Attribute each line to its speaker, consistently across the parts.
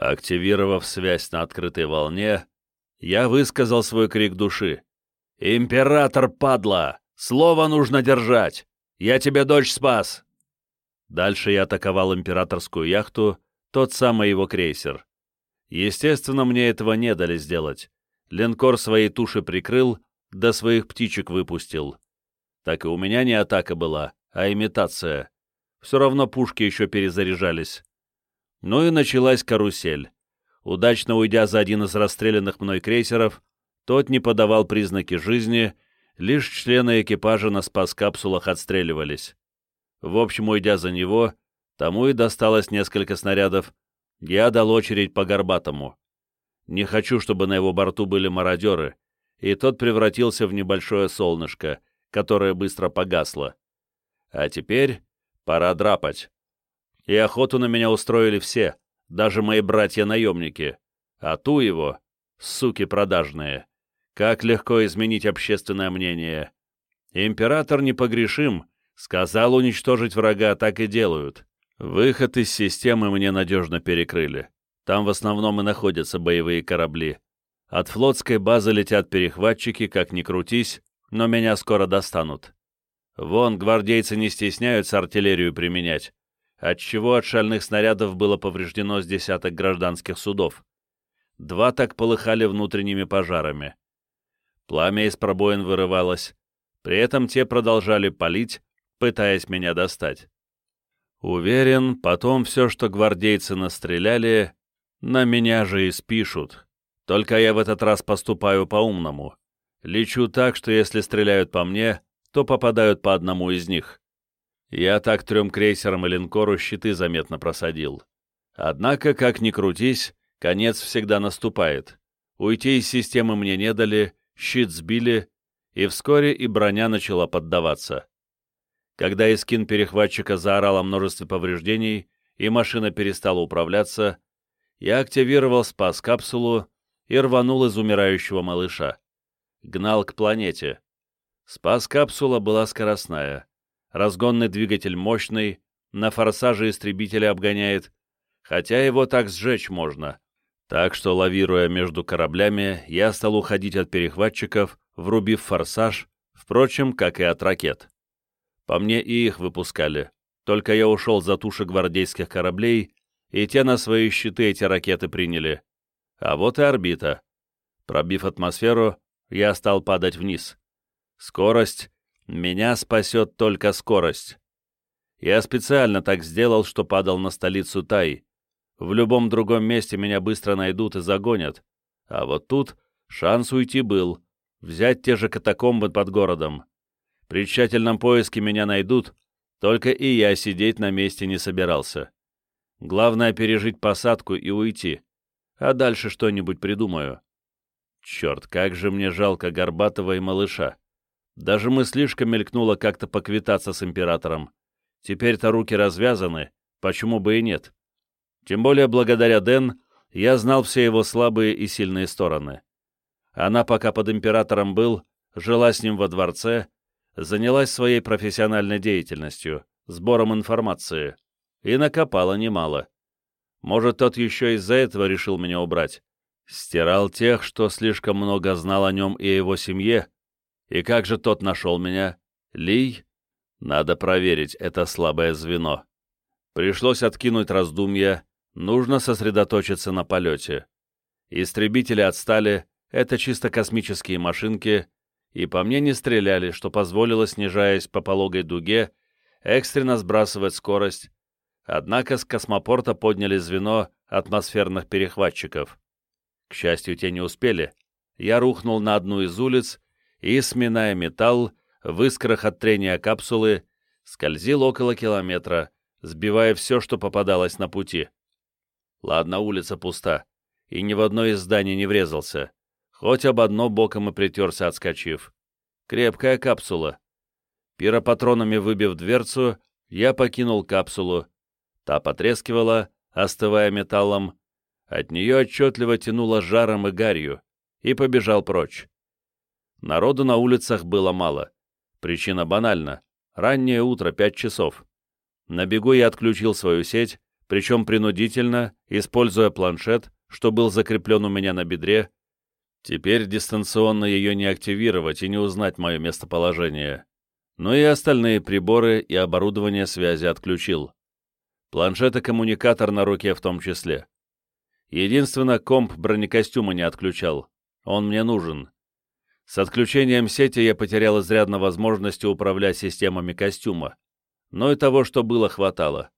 Speaker 1: Активировав связь на открытой волне, я высказал свой крик души. «Император, падла! Слово нужно держать! Я тебе дочь спас!» Дальше я атаковал императорскую яхту, тот самый его крейсер. Естественно, мне этого не дали сделать. Линкор своей туши прикрыл, да своих птичек выпустил. Так и у меня не атака была, а имитация. Все равно пушки еще перезаряжались. Ну и началась карусель. Удачно уйдя за один из расстрелянных мной крейсеров, тот не подавал признаки жизни, лишь члены экипажа на спас-капсулах отстреливались. В общем, уйдя за него, тому и досталось несколько снарядов, я дал очередь по Горбатому. Не хочу, чтобы на его борту были мародеры, и тот превратился в небольшое солнышко, которое быстро погасло. А теперь пора драпать. И охоту на меня устроили все, даже мои братья-наемники. А ту его, суки продажные. Как легко изменить общественное мнение. Император непогрешим, сказал уничтожить врага, так и делают. Выход из системы мне надежно перекрыли. Там в основном и находятся боевые корабли. От флотской базы летят перехватчики, как ни крутись, но меня скоро достанут. Вон, гвардейцы не стесняются артиллерию применять, отчего от шальных снарядов было повреждено с десяток гражданских судов. Два так полыхали внутренними пожарами. Пламя из пробоин вырывалось, при этом те продолжали палить, пытаясь меня достать. Уверен, потом все, что гвардейцы настреляли, на меня же и спишут. Только я в этот раз поступаю по-умному. Лечу так, что если стреляют по мне, то попадают по одному из них. Я так трем крейсерам и линкору щиты заметно просадил. Однако, как ни крутись, конец всегда наступает. Уйти из системы мне не дали, щит сбили, и вскоре и броня начала поддаваться. Когда эскин перехватчика заорал о множестве повреждений, и машина перестала управляться, я активировал спас-капсулу и рванул из умирающего малыша. Гнал к планете. Спас-капсула была скоростная. Разгонный двигатель мощный, на форсаже истребителя обгоняет, хотя его так сжечь можно. Так что, лавируя между кораблями, я стал уходить от перехватчиков, врубив форсаж, впрочем, как и от ракет. По мне и их выпускали, только я ушел за туши гвардейских кораблей, и те на свои щиты эти ракеты приняли. А вот и орбита. Пробив атмосферу, я стал падать вниз. Скорость меня спасет только скорость. Я специально так сделал, что падал на столицу Тай. В любом другом месте меня быстро найдут и загонят. А вот тут шанс уйти был. Взять те же катакомбы под городом. При тщательном поиске меня найдут, только и я сидеть на месте не собирался. Главное пережить посадку и уйти. А дальше что-нибудь придумаю. Черт, как же мне жалко Горбатова и малыша. Даже мыслишка мелькнула как-то поквитаться с императором. Теперь-то руки развязаны, почему бы и нет? Тем более благодаря Дэн я знал все его слабые и сильные стороны. Она, пока под императором был, жила с ним во дворце, занялась своей профессиональной деятельностью, сбором информации, и накопала немало. Может, тот еще из-за этого решил меня убрать. Стирал тех, что слишком много знал о нем и его семье, и как же тот нашел меня? Лий? Надо проверить это слабое звено. Пришлось откинуть раздумья, нужно сосредоточиться на полете. Истребители отстали, это чисто космические машинки, и по мне не стреляли, что позволило, снижаясь по пологой дуге, экстренно сбрасывать скорость, однако с космопорта подняли звено атмосферных перехватчиков. К счастью, те не успели. Я рухнул на одну из улиц и, сминая металл, в искрах от трения капсулы, скользил около километра, сбивая все, что попадалось на пути. Ладно, улица пуста, и ни в одно из зданий не врезался, хоть об одно боком и притерся, отскочив. Крепкая капсула. Пиропатронами выбив дверцу, я покинул капсулу. Та потрескивала, остывая металлом. От нее отчетливо тянуло жаром и гарью, и побежал прочь. Народу на улицах было мало. Причина банальна. Раннее утро, пять часов. На бегу я отключил свою сеть, причем принудительно, используя планшет, что был закреплен у меня на бедре, теперь дистанционно ее не активировать и не узнать мое местоположение. Но и остальные приборы и оборудование связи отключил. Планшет и коммуникатор на руке в том числе. Единственно, комп бронекостюма не отключал. Он мне нужен. С отключением сети я потерял изрядно возможности управлять системами костюма. Но и того, что было, хватало.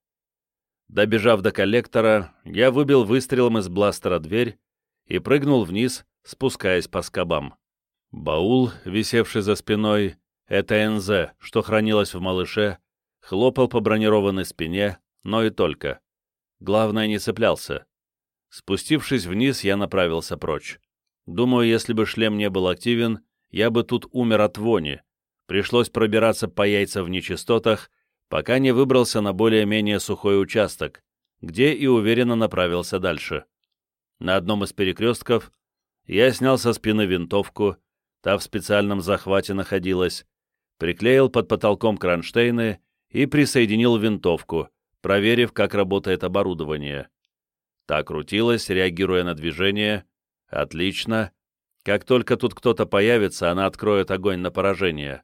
Speaker 1: Добежав до коллектора, я выбил выстрелом из бластера дверь и прыгнул вниз, спускаясь по скобам. Баул, висевший за спиной, это НЗ, что хранилось в малыше, хлопал по бронированной спине, но и только. Главное, не цеплялся. Спустившись вниз, я направился прочь. Думаю, если бы шлем не был активен, я бы тут умер от вони. Пришлось пробираться по яйца в нечистотах, пока не выбрался на более-менее сухой участок, где и уверенно направился дальше. На одном из перекрестков я снял со спины винтовку, та в специальном захвате находилась, приклеил под потолком кронштейны и присоединил винтовку, проверив, как работает оборудование. Та крутилась, реагируя на движение. Отлично. Как только тут кто-то появится, она откроет огонь на поражение.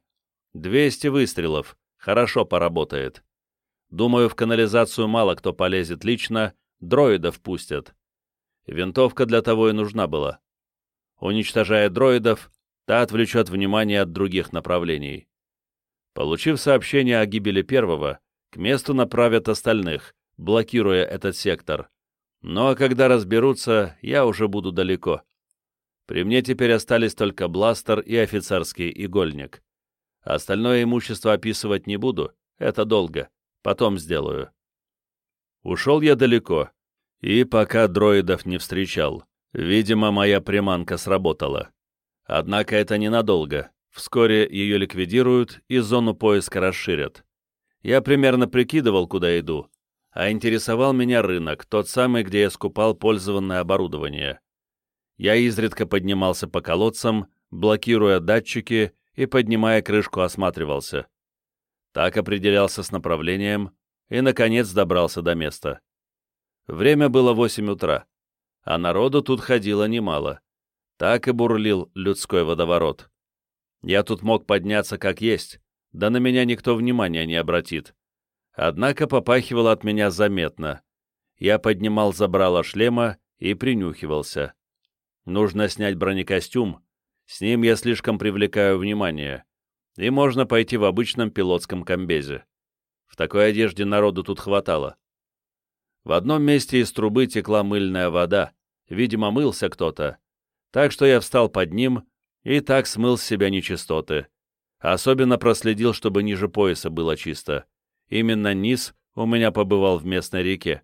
Speaker 1: 200 выстрелов. Хорошо поработает. Думаю, в канализацию мало кто полезет лично, дроидов пустят. Винтовка для того и нужна была. Уничтожая дроидов, та отвлечет внимание от других направлений. Получив сообщение о гибели первого, к месту направят остальных, блокируя этот сектор. А когда разберутся, я уже буду далеко. При мне теперь остались только бластер и офицерский игольник. Остальное имущество описывать не буду, это долго, потом сделаю. Ушел я далеко, и пока дроидов не встречал. Видимо, моя приманка сработала. Однако это ненадолго. Вскоре ее ликвидируют и зону поиска расширят. Я примерно прикидывал, куда иду, а интересовал меня рынок, тот самый, где я скупал пользованное оборудование. Я изредка поднимался по колодцам, блокируя датчики и, поднимая крышку, осматривался. Так определялся с направлением и, наконец, добрался до места. Время было восемь утра, а народу тут ходило немало. Так и бурлил людской водоворот. Я тут мог подняться как есть, да на меня никто внимания не обратит. Однако попахивало от меня заметно. Я поднимал забрало шлема и принюхивался. Нужно снять бронекостюм, с ним я слишком привлекаю внимание. И можно пойти в обычном пилотском комбезе. В такой одежде народу тут хватало. В одном месте из трубы текла мыльная вода, видимо, мылся кто-то. Так что я встал под ним и так смыл с себя нечистоты. Особенно проследил, чтобы ниже пояса было чисто. Именно низ у меня побывал в местной реке.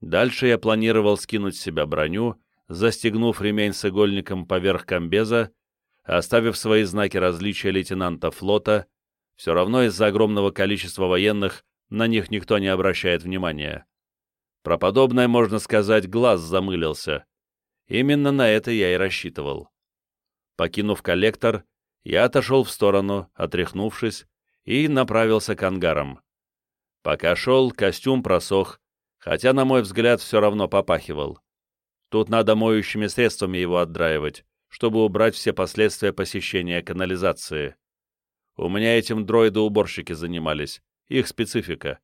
Speaker 1: Дальше я планировал скинуть с себя броню, застегнув ремень с игольником поверх комбеза, оставив свои знаки различия лейтенанта флота, все равно из-за огромного количества военных на них никто не обращает внимания. Про подобное, можно сказать, глаз замылился. Именно на это я и рассчитывал. Покинув коллектор, я отошел в сторону, отряхнувшись, и направился к ангарам. Пока шел, костюм просох, хотя, на мой взгляд, все равно попахивал. Тут надо моющими средствами его отдраивать, чтобы убрать все последствия посещения канализации. У меня этим дроиды-уборщики занимались, их специфика.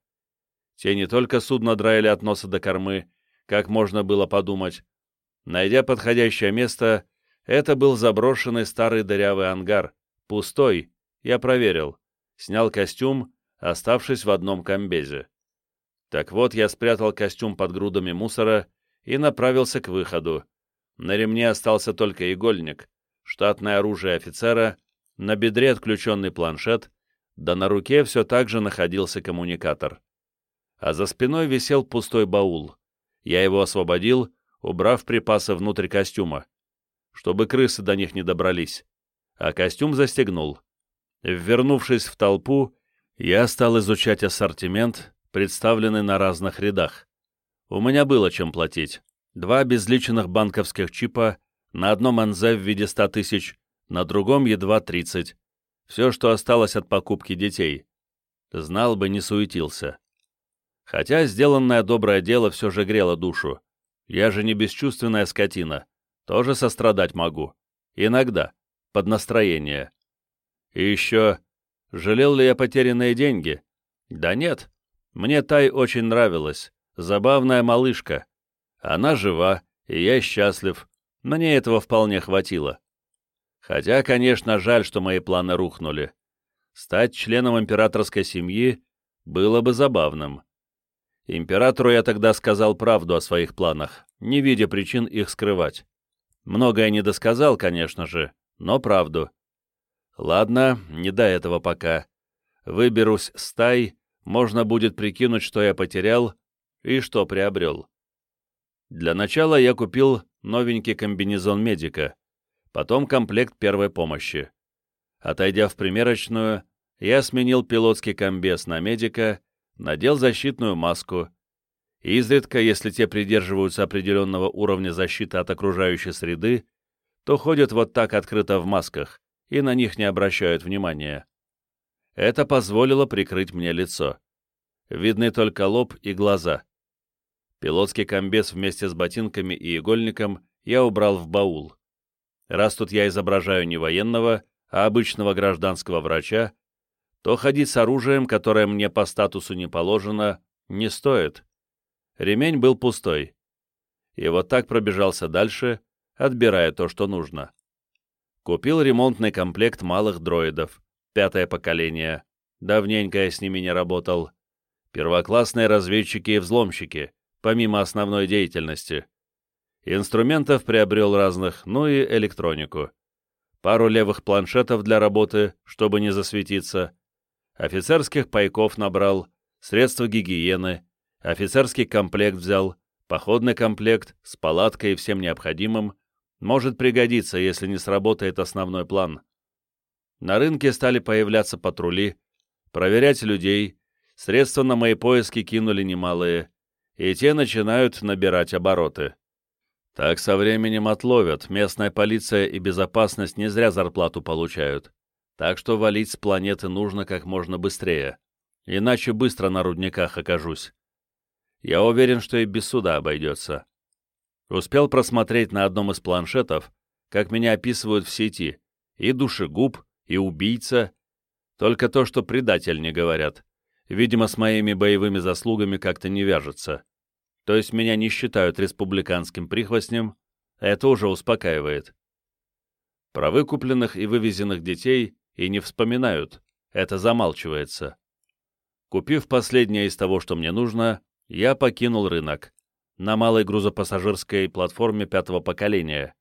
Speaker 1: Те не только судно драили от носа до кормы, как можно было подумать. Найдя подходящее место, это был заброшенный старый дырявый ангар, пустой, я проверил. Снял костюм, оставшись в одном комбезе. Так вот, я спрятал костюм под грудами мусора и направился к выходу. На ремне остался только игольник, штатное оружие офицера, на бедре отключенный планшет, да на руке все так же находился коммуникатор. А за спиной висел пустой баул. Я его освободил, убрав припасы внутрь костюма чтобы крысы до них не добрались, а костюм застегнул. Вернувшись в толпу, я стал изучать ассортимент, представленный на разных рядах. У меня было чем платить. Два безличенных банковских чипа, на одном НЗ в виде 100 тысяч, на другом едва 30. Все, что осталось от покупки детей. Знал бы, не суетился. Хотя сделанное доброе дело все же грело душу. Я же не бесчувственная скотина. Тоже сострадать могу. Иногда. Под настроение. И еще... Жалел ли я потерянные деньги? Да нет. Мне Тай очень нравилась. Забавная малышка. Она жива, и я счастлив. Мне этого вполне хватило. Хотя, конечно, жаль, что мои планы рухнули. Стать членом императорской семьи было бы забавным. Императору я тогда сказал правду о своих планах, не видя причин их скрывать. Многое не досказал, конечно же, но правду. Ладно, не до этого пока. Выберусь с тай, можно будет прикинуть, что я потерял и что приобрел. Для начала я купил новенький комбинезон медика, потом комплект первой помощи. Отойдя в примерочную, я сменил пилотский комбез на медика надел защитную маску. Изредка, если те придерживаются определенного уровня защиты от окружающей среды, то ходят вот так открыто в масках и на них не обращают внимания. Это позволило прикрыть мне лицо. Видны только лоб и глаза. Пилотский комбез вместе с ботинками и игольником я убрал в баул. Раз тут я изображаю не военного, а обычного гражданского врача, то ходить с оружием, которое мне по статусу не положено, не стоит. Ремень был пустой. И вот так пробежался дальше, отбирая то, что нужно. Купил ремонтный комплект малых дроидов, пятое поколение. Давненько я с ними не работал. Первоклассные разведчики и взломщики, помимо основной деятельности. Инструментов приобрел разных, ну и электронику. Пару левых планшетов для работы, чтобы не засветиться, офицерских пайков набрал, средства гигиены, офицерский комплект взял, походный комплект с палаткой и всем необходимым, может пригодиться, если не сработает основной план. На рынке стали появляться патрули, проверять людей, средства на мои поиски кинули немалые, и те начинают набирать обороты. Так со временем отловят, местная полиция и безопасность не зря зарплату получают. Так что валить с планеты нужно как можно быстрее, иначе быстро на рудниках окажусь. Я уверен, что и без суда обойдется. Успел просмотреть на одном из планшетов, как меня описывают в сети, и душегуб, и убийца. Только то, что предатель не говорят. Видимо, с моими боевыми заслугами как-то не вяжется. То есть меня не считают республиканским прихвостнем, это уже успокаивает. Про выкупленных и вывезенных детей и не вспоминают, это замалчивается. Купив последнее из того, что мне нужно, я покинул рынок. На малой грузопассажирской платформе пятого поколения.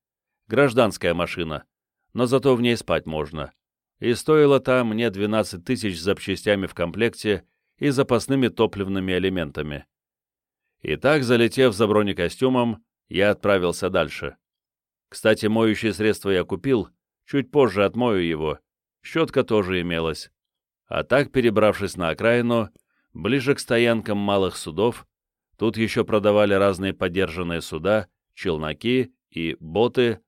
Speaker 1: Гражданская машина, но зато в ней спать можно. И стоило там мне 12 тысяч с запчастями в комплекте и запасными топливными элементами. И так, залетев за бронекостюмом, я отправился дальше. Кстати, моющее средство я купил, чуть позже отмою его, щетка тоже имелась. А так, перебравшись на окраину, ближе к стоянкам малых судов, тут еще продавали разные подержанные суда, челноки и боты,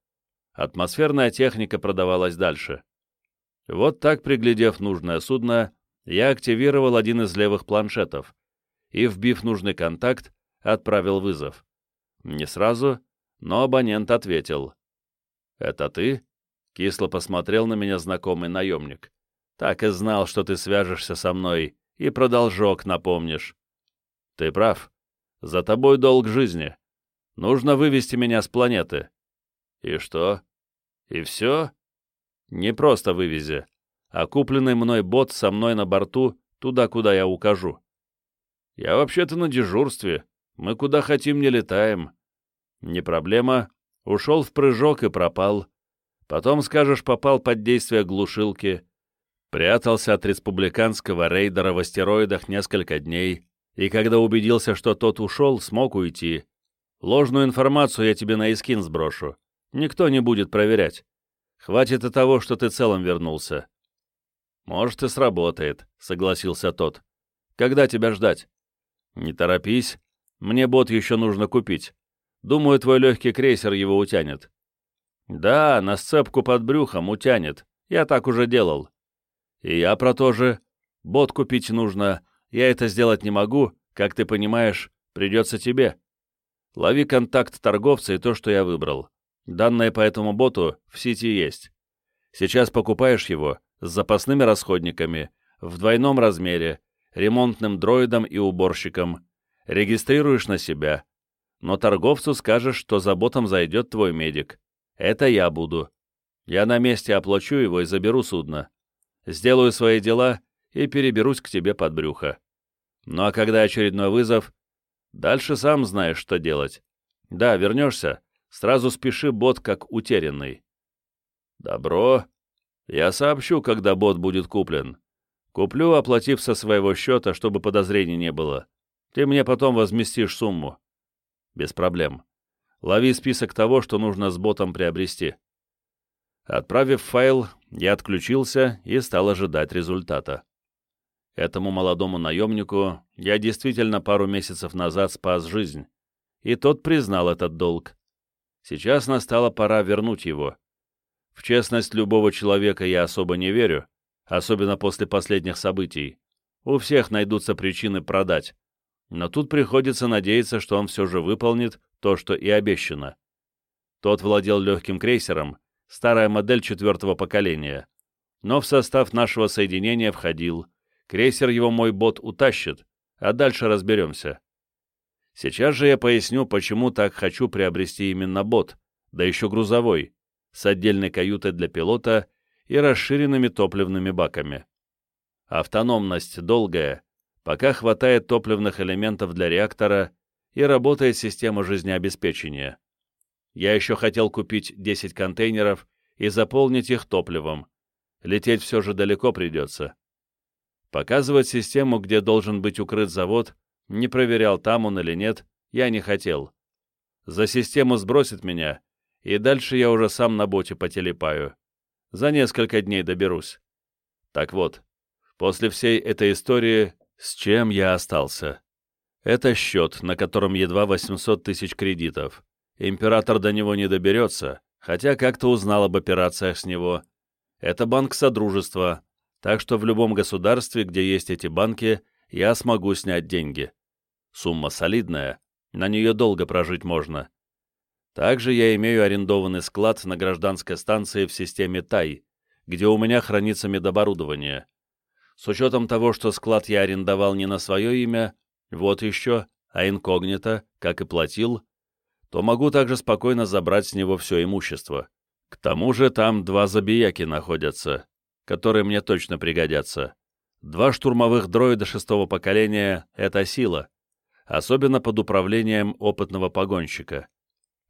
Speaker 1: атмосферная техника продавалась дальше. Вот так, приглядев нужное судно, я активировал один из левых планшетов и, вбив нужный контакт, отправил вызов. Не сразу, но абонент ответил. «Это ты?» Кисло посмотрел на меня знакомый наемник. «Так и знал, что ты свяжешься со мной, и про должок напомнишь». «Ты прав. За тобой долг жизни. Нужно вывести меня с планеты». «И что? И все?» «Не просто вывези, а купленный мной бот со мной на борту туда, куда я укажу». «Я вообще-то на дежурстве. Мы куда хотим не летаем». «Не проблема. Ушел в прыжок и пропал. Потом, скажешь, попал под действие глушилки, прятался от республиканского рейдера в астероидах несколько дней, и когда убедился, что тот ушел, смог уйти. Ложную информацию я тебе на Искин сброшу. Никто не будет проверять. Хватит и того, что ты целым вернулся. Может, и сработает, согласился тот. Когда тебя ждать? Не торопись. Мне бот еще нужно купить. Думаю, твой легкий крейсер его утянет. Да, на сцепку под брюхом утянет. Я так уже делал. И я про то же. Бот купить нужно. Я это сделать не могу, Как ты понимаешь, придется тебе. Лови контакт торговца и то, что я выбрал. Данные по этому боту в сети есть. Сейчас покупаешь его с запасными расходниками, в двойном размере, ремонтным дроидом и уборщиком, регистрируешь на себя. Но торговцу скажешь, что за ботом зайдет твой медик. Это я буду. Я на месте оплачу его и заберу судно. Сделаю свои дела и переберусь к тебе под брюхо. Ну а когда очередной вызов, дальше сам знаешь, что делать. Да, вернешься, сразу спеши бот как утерянный. Добро. Я сообщу, когда бот будет куплен. Куплю, оплатив со своего счета, чтобы подозрений не было. Ты мне потом возместишь сумму. Без проблем. Лови список того, что нужно с ботом приобрести. Отправив файл, я отключился и стал ожидать результата. Этому молодому наемнику я действительно пару месяцев назад спас жизнь, и тот признал этот долг. Сейчас настала пора вернуть его. В честность любого человека я особо не верю, особенно после последних событий. У всех найдутся причины продать. Но тут приходится надеяться, что он все же выполнит то, что и обещано. Тот владел легким крейсером, старая модель четвертого поколения. Но в состав нашего соединения входил. Крейсер его мой бот утащит, а дальше разберемся. Сейчас же я поясню, почему так хочу приобрести именно бот, да еще грузовой, с отдельной каютой для пилота и расширенными топливными баками. Автономность долгая, пока хватает топливных элементов для реактора и работает система жизнеобеспечения. Я еще хотел купить 10 контейнеров и заполнить их топливом. Лететь все же далеко придется. Показывать систему, где должен быть укрыт завод, не проверял, там он или нет, я не хотел. За систему сбросит меня, и дальше я уже сам на боте потелепаю. За несколько дней доберусь. Так вот, после всей этой истории, с чем я остался? Это счет, на котором едва 800 тысяч кредитов. Император до него не доберется, хотя как-то узнал об операциях с него. Это банк Содружества, так что в любом государстве, где есть эти банки, я смогу снять деньги. Сумма солидная, на нее долго прожить можно. Также я имею арендованный склад на гражданской станции в системе ТАЙ, где у меня хранится медоборудование. С учетом того, что склад я арендовал не на свое имя, вот еще, а инкогнито, как и платил, то могу также спокойно забрать с него все имущество. К тому же там два забияки находятся, которые мне точно пригодятся. Два штурмовых дроида шестого поколения — это сила, особенно под управлением опытного погонщика.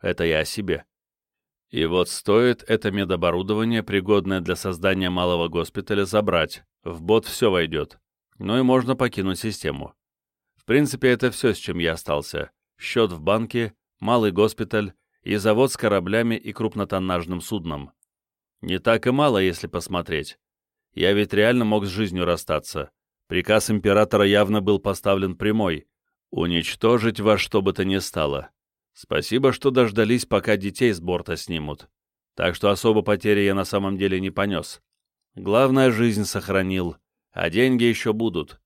Speaker 1: Это я о себе. И вот стоит это медоборудование, пригодное для создания малого госпиталя, забрать. В бот все войдет. Ну и можно покинуть систему. В принципе, это все, с чем я остался. Счет в банке, малый госпиталь и завод с кораблями и крупнотоннажным судном. Не так и мало, если посмотреть. Я ведь реально мог с жизнью расстаться. Приказ императора явно был поставлен прямой — уничтожить во что бы то ни стало. Спасибо, что дождались, пока детей с борта снимут. Так что особо потери я на самом деле не понес. Главное, жизнь сохранил, а деньги еще будут.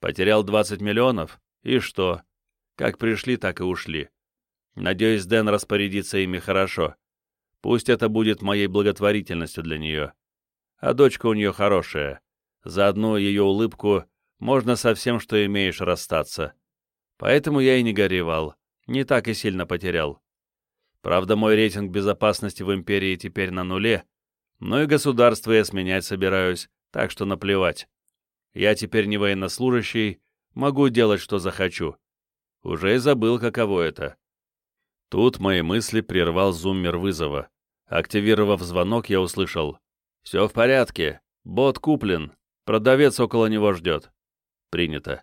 Speaker 1: Потерял 20 миллионов, и что? Как пришли, так и ушли. Надеюсь, Дэн распорядится ими хорошо. Пусть это будет моей благотворительностью для нее. А дочка у нее хорошая. За одну ее улыбку можно со всем, что имеешь, расстаться. Поэтому я и не горевал не так и сильно потерял. Правда, мой рейтинг безопасности в империи теперь на нуле, но и государство я сменять собираюсь, так что наплевать. Я теперь не военнослужащий, могу делать, что захочу. Уже и забыл, каково это. Тут мои мысли прервал зуммер вызова. Активировав звонок, я услышал. «Все в порядке. Бот куплен. Продавец около него ждет». «Принято».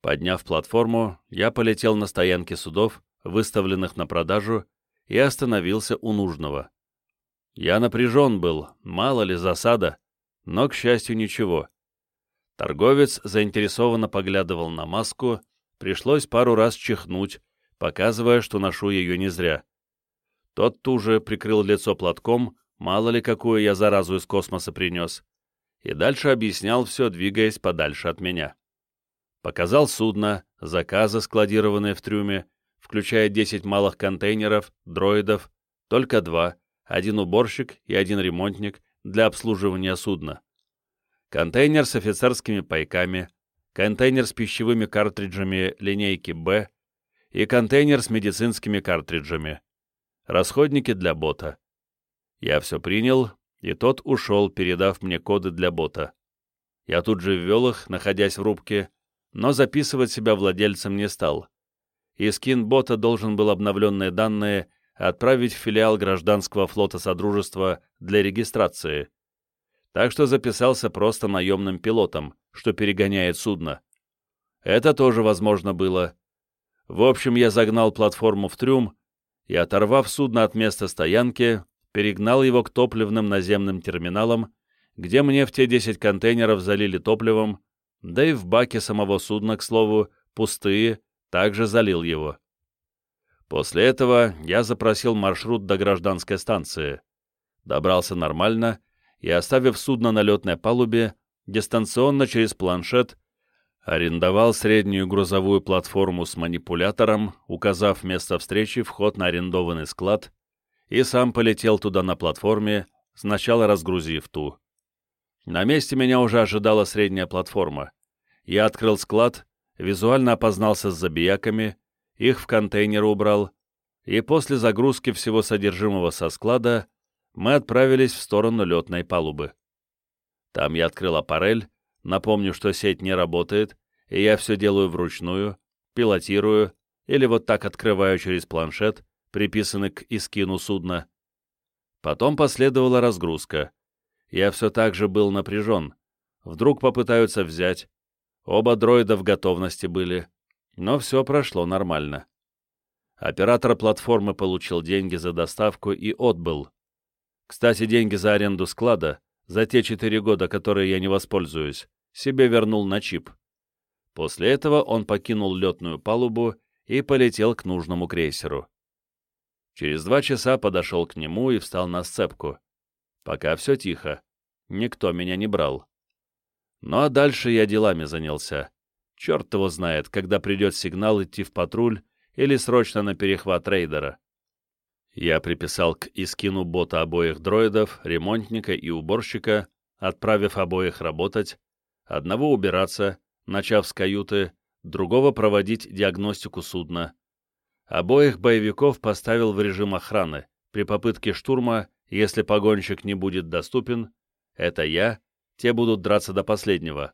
Speaker 1: Подняв платформу, я полетел на стоянке судов, выставленных на продажу, и остановился у нужного. Я напряжен был, мало ли засада, но, к счастью, ничего. Торговец заинтересованно поглядывал на маску, пришлось пару раз чихнуть, показывая, что ношу ее не зря. Тот туже прикрыл лицо платком, мало ли какую я заразу из космоса принес, и дальше объяснял все, двигаясь подальше от меня. Показал судно, заказы, складированные в трюме, включая 10 малых контейнеров, дроидов, только два, один уборщик и один ремонтник для обслуживания судна. Контейнер с офицерскими пайками, контейнер с пищевыми картриджами линейки «Б» и контейнер с медицинскими картриджами. Расходники для бота. Я все принял, и тот ушел, передав мне коды для бота. Я тут же ввел их, находясь в рубке, но записывать себя владельцем не стал. И скин бота должен был обновленные данные отправить в филиал гражданского флота Содружества для регистрации. Так что записался просто наемным пилотом, что перегоняет судно. Это тоже возможно было. В общем, я загнал платформу в трюм и, оторвав судно от места стоянки, перегнал его к топливным наземным терминалам, где мне в те 10 контейнеров залили топливом, да и в баке самого судна, к слову, пустые, также залил его. После этого я запросил маршрут до гражданской станции. Добрался нормально и, оставив судно на летной палубе, дистанционно через планшет арендовал среднюю грузовую платформу с манипулятором, указав место встречи вход на арендованный склад, и сам полетел туда на платформе, сначала разгрузив ту. На месте меня уже ожидала средняя платформа. Я открыл склад, визуально опознался с забияками, их в контейнер убрал, и после загрузки всего содержимого со склада мы отправились в сторону летной палубы. Там я открыл аппарель, напомню, что сеть не работает, и я все делаю вручную, пилотирую или вот так открываю через планшет, приписанный к искину судна. Потом последовала разгрузка. Я все так же был напряжен. Вдруг попытаются взять. Оба дроида в готовности были. Но все прошло нормально. Оператор платформы получил деньги за доставку и отбыл. Кстати, деньги за аренду склада, за те четыре года, которые я не воспользуюсь, себе вернул на чип. После этого он покинул летную палубу и полетел к нужному крейсеру. Через два часа подошел к нему и встал на сцепку. Пока все тихо. Никто меня не брал. Ну а дальше я делами занялся. Черт его знает, когда придет сигнал идти в патруль или срочно на перехват рейдера. Я приписал к Искину бота обоих дроидов, ремонтника и уборщика, отправив обоих работать, одного убираться, начав с каюты, другого проводить диагностику судна. Обоих боевиков поставил в режим охраны, при попытке штурма если погонщик не будет доступен, это я, те будут драться до последнего.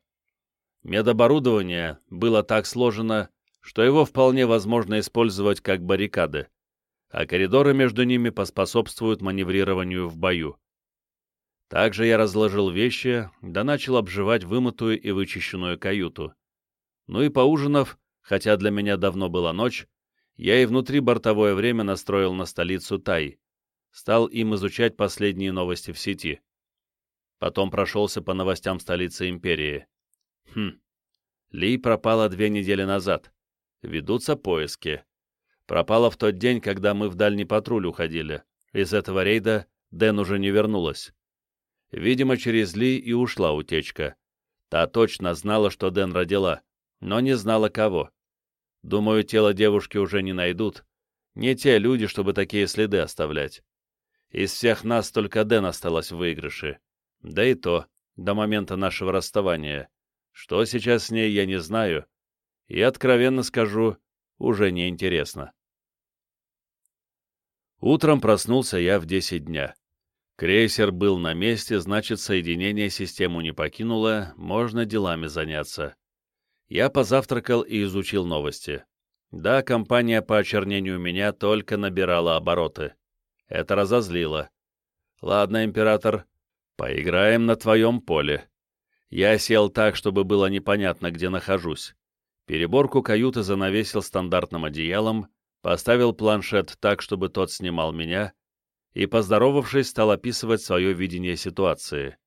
Speaker 1: Медоборудование было так сложено, что его вполне возможно использовать как баррикады, а коридоры между ними поспособствуют маневрированию в бою. Также я разложил вещи, да начал обживать вымытую и вычищенную каюту. Ну и поужинав, хотя для меня давно была ночь, я и внутри бортовое время настроил на столицу Тай, стал им изучать последние новости в сети. Потом прошелся по новостям столицы империи. Хм. Ли пропала две недели назад. Ведутся поиски. Пропала в тот день, когда мы в дальний патруль уходили. Из этого рейда Дэн уже не вернулась. Видимо, через Ли и ушла утечка. Та точно знала, что Дэн родила, но не знала кого. Думаю, тело девушки уже не найдут. Не те люди, чтобы такие следы оставлять. Из всех нас только Дэн осталась в выигрыше. Да и то, до момента нашего расставания. Что сейчас с ней, я не знаю. И, откровенно скажу, уже не интересно. Утром проснулся я в 10 дня. Крейсер был на месте, значит, соединение систему не покинуло, можно делами заняться. Я позавтракал и изучил новости. Да, компания по очернению меня только набирала обороты. Это разозлило. «Ладно, император, поиграем на твоем поле». Я сел так, чтобы было непонятно, где нахожусь. Переборку каюты занавесил стандартным одеялом, поставил планшет так, чтобы тот снимал меня, и, поздоровавшись, стал описывать свое видение ситуации.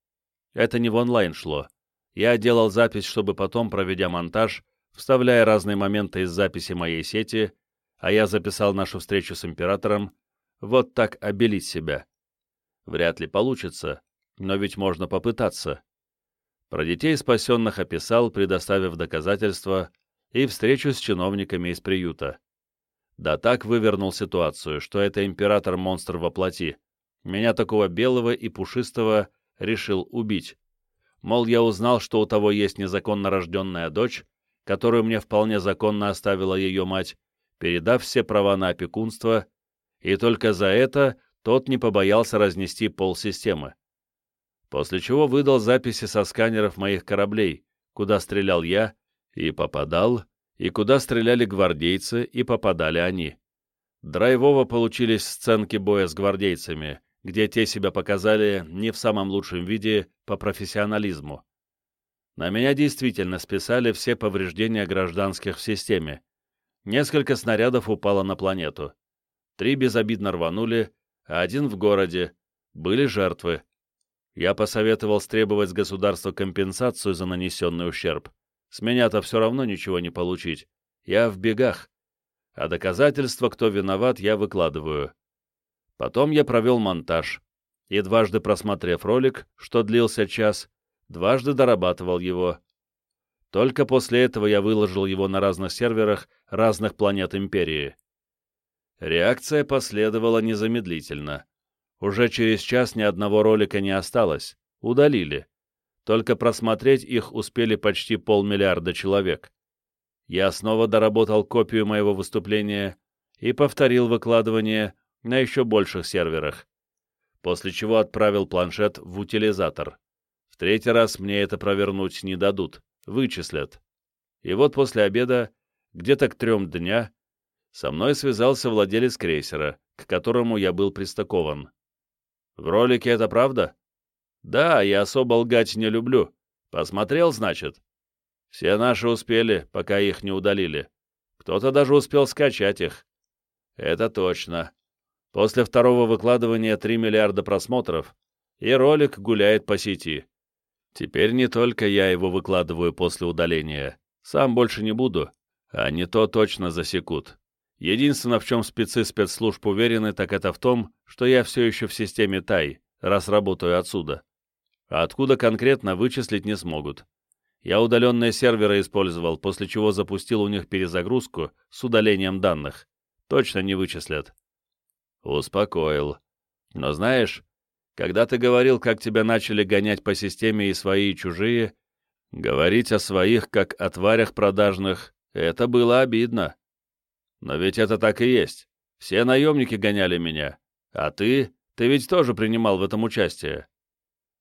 Speaker 1: Это не в онлайн шло. Я делал запись, чтобы потом, проведя монтаж, вставляя разные моменты из записи моей сети, а я записал нашу встречу с императором, вот так обелить себя. Вряд ли получится, но ведь можно попытаться. Про детей спасенных описал, предоставив доказательства, и встречу с чиновниками из приюта. Да так вывернул ситуацию, что это император-монстр во плоти. Меня такого белого и пушистого решил убить. Мол, я узнал, что у того есть незаконно рожденная дочь, которую мне вполне законно оставила ее мать, передав все права на опекунство, и только за это тот не побоялся разнести полсистемы. После чего выдал записи со сканеров моих кораблей, куда стрелял я, и попадал, и куда стреляли гвардейцы, и попадали они. Драйвово получились сценки боя с гвардейцами, где те себя показали не в самом лучшем виде по профессионализму. На меня действительно списали все повреждения гражданских в системе. Несколько снарядов упало на планету. Три безобидно рванули, а один в городе. Были жертвы. Я посоветовал стребовать с государства компенсацию за нанесенный ущерб. С меня-то все равно ничего не получить. Я в бегах. А доказательства, кто виноват, я выкладываю. Потом я провел монтаж. И дважды просмотрев ролик, что длился час, дважды дорабатывал его. Только после этого я выложил его на разных серверах разных планет Империи. Реакция последовала незамедлительно. Уже через час ни одного ролика не осталось, удалили. Только просмотреть их успели почти полмиллиарда человек. Я снова доработал копию моего выступления и повторил выкладывание на еще больших серверах, после чего отправил планшет в утилизатор третий раз мне это провернуть не дадут, вычислят. И вот после обеда, где-то к трем дня, со мной связался владелец крейсера, к которому я был пристыкован. В ролике это правда? Да, я особо лгать не люблю. Посмотрел, значит? Все наши успели, пока их не удалили. Кто-то даже успел скачать их. Это точно. После второго выкладывания 3 миллиарда просмотров, и ролик гуляет по сети. Теперь не только я его выкладываю после удаления. Сам больше не буду, а не то точно засекут. Единственное, в чем спецы спецслужб уверены, так это в том, что я все еще в системе ТАЙ, раз работаю отсюда. А откуда конкретно вычислить не смогут. Я удаленные серверы использовал, после чего запустил у них перезагрузку с удалением данных. Точно не вычислят. Успокоил. Но знаешь, когда ты говорил, как тебя начали гонять по системе и свои, и чужие, говорить о своих, как о тварях продажных, это было обидно. Но ведь это так и есть. Все наемники гоняли меня. А ты, ты ведь тоже принимал в этом участие.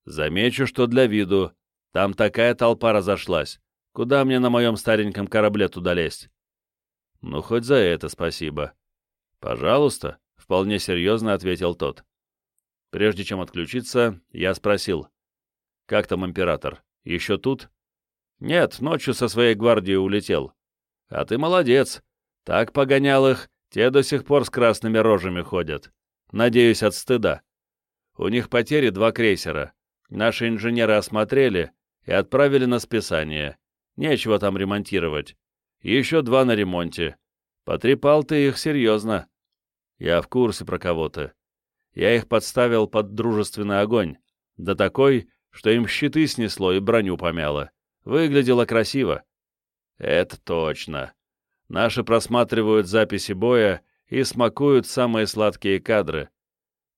Speaker 1: Замечу, что для виду. Там такая толпа разошлась. Куда мне на моем стареньком корабле туда лезть? Ну, хоть за это спасибо. Пожалуйста, — вполне серьезно ответил тот. Прежде чем отключиться, я спросил. «Как там император? Еще тут?» «Нет, ночью со своей гвардией улетел». «А ты молодец. Так погонял их, те до сих пор с красными рожами ходят. Надеюсь, от стыда. У них потери два крейсера. Наши инженеры осмотрели и отправили на списание. Нечего там ремонтировать. Еще два на ремонте. Потрепал ты их серьезно. Я в курсе про кого-то я их подставил под дружественный огонь, да такой, что им щиты снесло и броню помяло. Выглядело красиво. Это точно. Наши просматривают записи боя и смакуют самые сладкие кадры.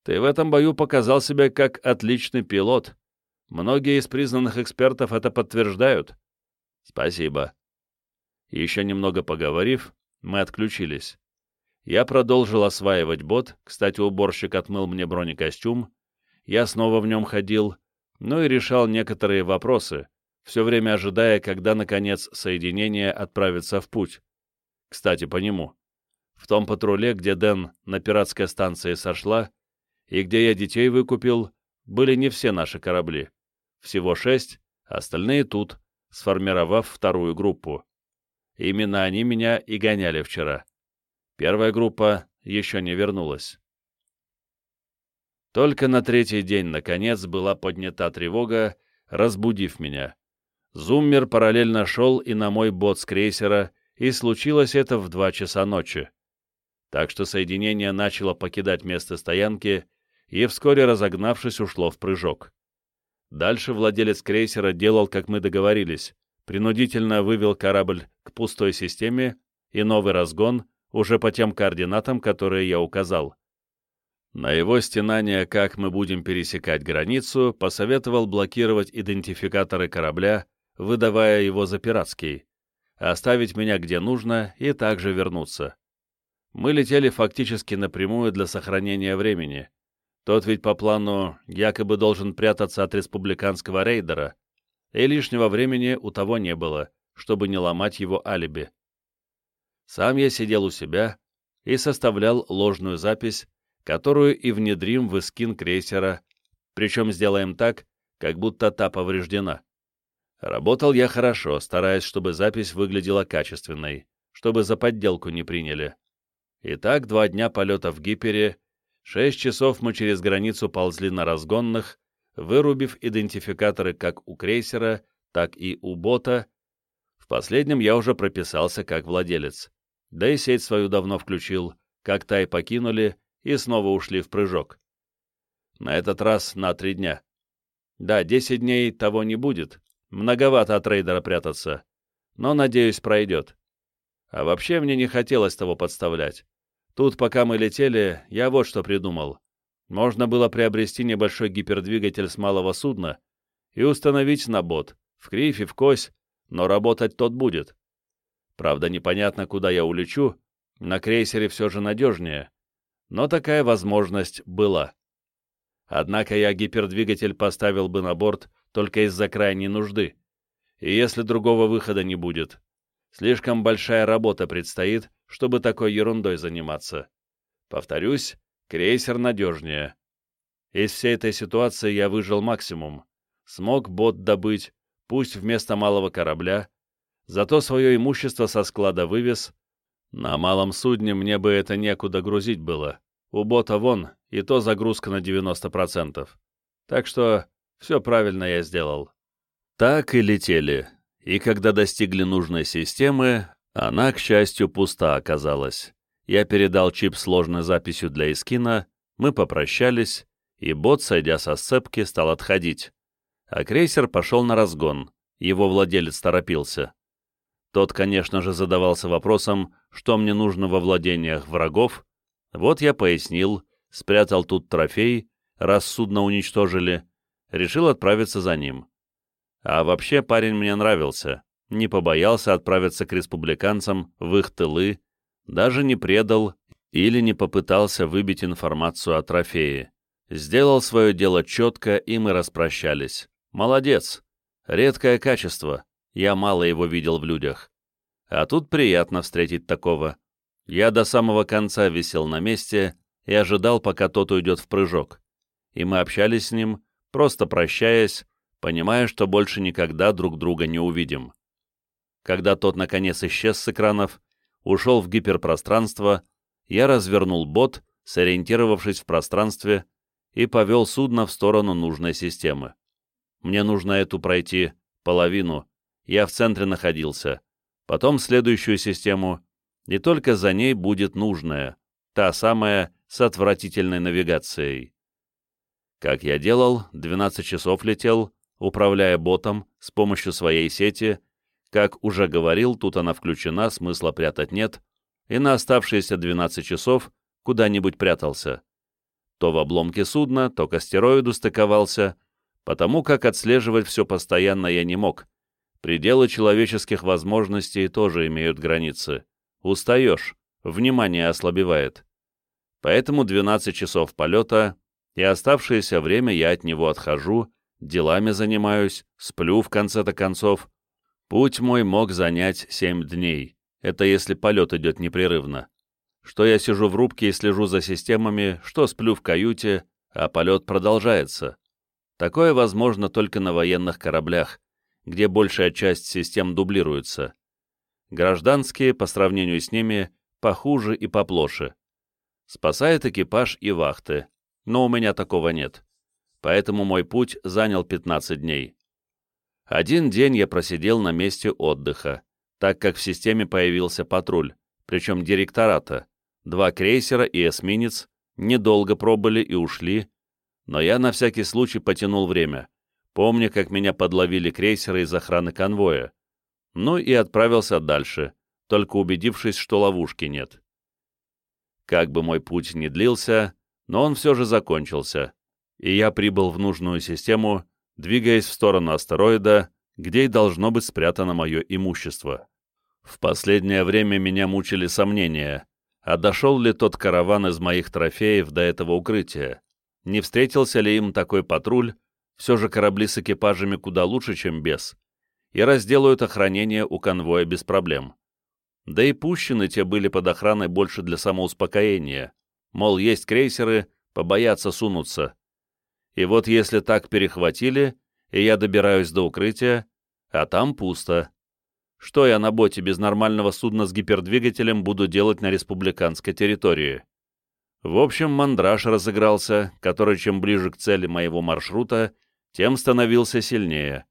Speaker 1: Ты в этом бою показал себя как отличный пилот. Многие из признанных экспертов это подтверждают. Спасибо. Еще немного поговорив, мы отключились. Я продолжил осваивать бот, кстати, уборщик отмыл мне бронекостюм, я снова в нем ходил, ну и решал некоторые вопросы, все время ожидая, когда, наконец, соединение отправится в путь. Кстати, по нему. В том патруле, где Дэн на пиратской станции сошла, и где я детей выкупил, были не все наши корабли. Всего шесть, остальные тут, сформировав вторую группу. Именно они меня и гоняли вчера. Первая группа еще не вернулась. Только на третий день, наконец, была поднята тревога, разбудив меня. Зуммер параллельно шел и на мой бот с крейсера, и случилось это в два часа ночи. Так что соединение начало покидать место стоянки и, вскоре разогнавшись, ушло в прыжок. Дальше владелец крейсера делал, как мы договорились, принудительно вывел корабль к пустой системе и новый разгон уже по тем координатам, которые я указал. На его стенание, как мы будем пересекать границу, посоветовал блокировать идентификаторы корабля, выдавая его за пиратский, оставить меня где нужно и также вернуться. Мы летели фактически напрямую для сохранения времени, тот ведь по плану якобы должен прятаться от республиканского рейдера, и лишнего времени у того не было, чтобы не ломать его алиби. Сам я сидел у себя и составлял ложную запись, которую и внедрим в эскин крейсера, причем сделаем так, как будто та повреждена. Работал я хорошо, стараясь, чтобы запись выглядела качественной, чтобы за подделку не приняли. Итак, два дня полета в Гипере Шесть часов мы через границу ползли на разгонных, вырубив идентификаторы как у крейсера, так и у бота. В последнем я уже прописался как владелец. Да и сеть свою давно включил, как тай покинули и снова ушли в прыжок. На этот раз на три дня. Да, десять дней того не будет. Многовато от рейдера прятаться. Но, надеюсь, пройдет. А вообще мне не хотелось того подставлять. Тут, пока мы летели, я вот что придумал. Можно было приобрести небольшой гипердвигатель с малого судна и установить на бот, в криф и в кось, но работать тот будет. Правда, непонятно, куда я улечу, на крейсере все же надежнее, но такая возможность была. Однако я гипердвигатель поставил бы на борт только из-за крайней нужды, и если другого выхода не будет. Слишком большая работа предстоит, чтобы такой ерундой заниматься. Повторюсь, крейсер надежнее. Из всей этой ситуации я выжил максимум. Смог бот добыть, пусть вместо малого корабля, зато свое имущество со склада вывез. На малом судне мне бы это некуда грузить было. У бота вон, и то загрузка на 90%. Так что все правильно я сделал. Так и летели. И когда достигли нужной системы, она, к счастью, пуста оказалась. Я передал чип сложной записью для Искина, мы попрощались, и бот, сойдя со сцепки, стал отходить. А крейсер пошел на разгон, его владелец торопился. Тот, конечно же, задавался вопросом, что мне нужно во владениях врагов. Вот я пояснил, спрятал тут трофей, раз судно уничтожили, решил отправиться за ним. А вообще парень мне нравился не побоялся отправиться к республиканцам в их тылы, даже не предал или не попытался выбить информацию о трофее. Сделал свое дело четко, и мы распрощались. Молодец. Редкое качество. Я мало его видел в людях. А тут приятно встретить такого. Я до самого конца висел на месте и ожидал, пока тот уйдет в прыжок. И мы общались с ним, просто прощаясь, понимая, что больше никогда друг друга не увидим. Когда тот, наконец, исчез с экранов, ушел в гиперпространство, я развернул бот, сориентировавшись в пространстве, и повел судно в сторону нужной системы. Мне нужно эту пройти половину, я в центре находился, потом следующую систему, и только за ней будет нужная, та самая с отвратительной навигацией. Как я делал, 12 часов летел, управляя ботом с помощью своей сети. Как уже говорил, тут она включена, смысла прятать нет, и на оставшиеся 12 часов куда-нибудь прятался. То в обломке судна, то к астероиду стыковался, потому как отслеживать все постоянно я не мог. Пределы человеческих возможностей тоже имеют границы. Устаешь, внимание ослабевает. Поэтому 12 часов полета, и оставшееся время я от него отхожу, делами занимаюсь, сплю в конце-то концов, Путь мой мог занять семь дней. Это если полет идет непрерывно. Что я сижу в рубке и слежу за системами, что сплю в каюте, а полет продолжается. Такое возможно только на военных кораблях, где большая часть систем дублируется. Гражданские, по сравнению с ними, похуже и поплоше. Спасает экипаж и вахты, но у меня такого нет. Поэтому мой путь занял 15 дней. Один день я просидел на месте отдыха, так как в системе появился патруль, причем директората. Два крейсера и эсминец недолго пробыли и ушли, но я на всякий случай потянул время. помня, как меня подловили крейсеры из охраны конвоя. Ну и отправился дальше, только убедившись, что ловушки нет. Как бы мой путь ни длился, но он все же закончился, и я прибыл в нужную систему, двигаясь в сторону астероида, где и должно быть спрятано мое имущество. В последнее время меня мучили сомнения, а дошел ли тот караван из моих трофеев до этого укрытия, не встретился ли им такой патруль, все же корабли с экипажами куда лучше, чем без, и разделают охранение у конвоя без проблем. Да и пущены те были под охраной больше для самоуспокоения, мол, есть крейсеры, побоятся сунуться. И вот если так перехватили, и я добираюсь до укрытия, а там пусто. Что я на боте без нормального судна с гипердвигателем буду делать на республиканской территории? В общем, мандраж разыгрался, который чем ближе к цели моего маршрута, тем становился сильнее.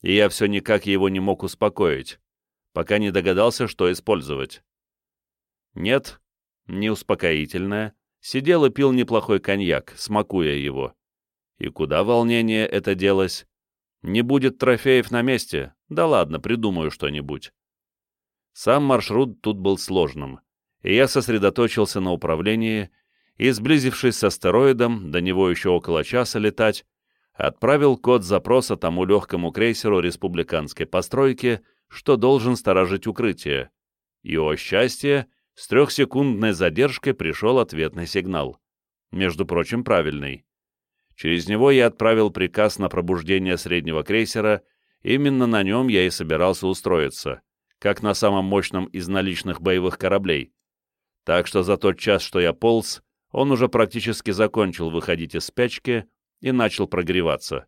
Speaker 1: И я все никак его не мог успокоить, пока не догадался, что использовать. Нет, не успокоительное. Сидел и пил неплохой коньяк, смакуя его. И куда волнение это делось? Не будет трофеев на месте? Да ладно, придумаю что-нибудь. Сам маршрут тут был сложным, и я сосредоточился на управлении и, сблизившись с астероидом, до него еще около часа летать, отправил код запроса тому легкому крейсеру республиканской постройки, что должен сторожить укрытие. И, о счастье, с трехсекундной задержкой пришел ответный сигнал. Между прочим, правильный. Через него я отправил приказ на пробуждение среднего крейсера, именно на нем я и собирался устроиться, как на самом мощном из наличных боевых кораблей. Так что за тот час, что я полз, он уже практически закончил выходить из спячки и начал прогреваться.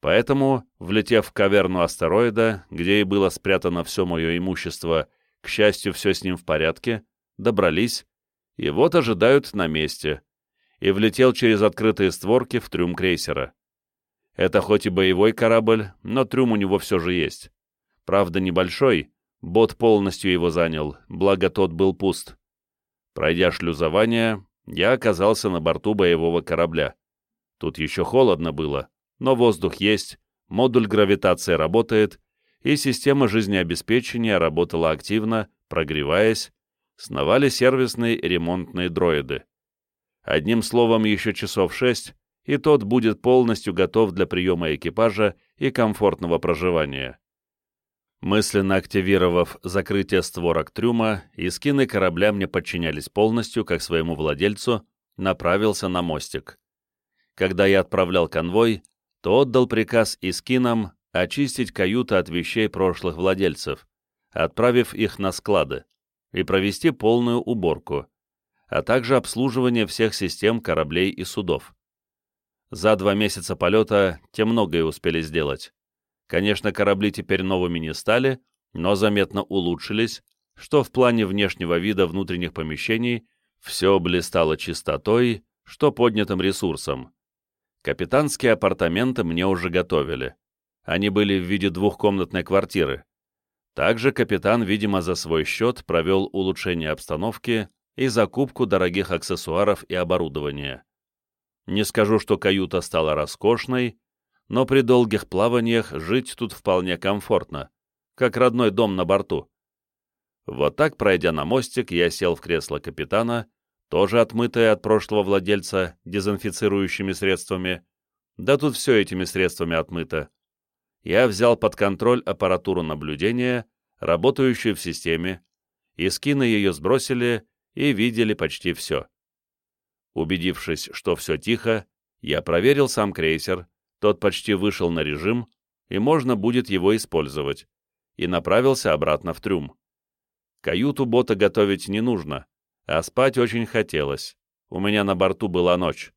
Speaker 1: Поэтому, влетев в каверну астероида, где и было спрятано все мое имущество, к счастью, все с ним в порядке, добрались, и вот ожидают на месте, и влетел через открытые створки в трюм крейсера. Это хоть и боевой корабль, но трюм у него все же есть. Правда, небольшой, бот полностью его занял, благо тот был пуст. Пройдя шлюзование, я оказался на борту боевого корабля. Тут еще холодно было, но воздух есть, модуль гравитации работает, и система жизнеобеспечения работала активно, прогреваясь, сновали сервисные ремонтные дроиды. Одним словом, еще часов шесть, и тот будет полностью готов для приема экипажа и комфортного проживания. Мысленно активировав закрытие створок трюма, и скины корабля мне подчинялись полностью, как своему владельцу, направился на мостик. Когда я отправлял конвой, то отдал приказ искинам очистить каюты от вещей прошлых владельцев, отправив их на склады, и провести полную уборку, а также обслуживание всех систем кораблей и судов. За два месяца полета те многое успели сделать. Конечно, корабли теперь новыми не стали, но заметно улучшились, что в плане внешнего вида внутренних помещений все блистало чистотой, что поднятым ресурсом. Капитанские апартаменты мне уже готовили. Они были в виде двухкомнатной квартиры. Также капитан, видимо, за свой счет провел улучшение обстановки и закупку дорогих аксессуаров и оборудования. Не скажу, что каюта стала роскошной, но при долгих плаваниях жить тут вполне комфортно, как родной дом на борту. Вот так, пройдя на мостик, я сел в кресло капитана, тоже отмытое от прошлого владельца дезинфицирующими средствами, да тут все этими средствами отмыто. Я взял под контроль аппаратуру наблюдения, работающую в системе, и скины ее сбросили и видели почти все. Убедившись, что все тихо, я проверил сам крейсер, тот почти вышел на режим, и можно будет его использовать, и направился обратно в трюм. Каюту бота готовить не нужно, а спать очень хотелось. У меня на борту была ночь.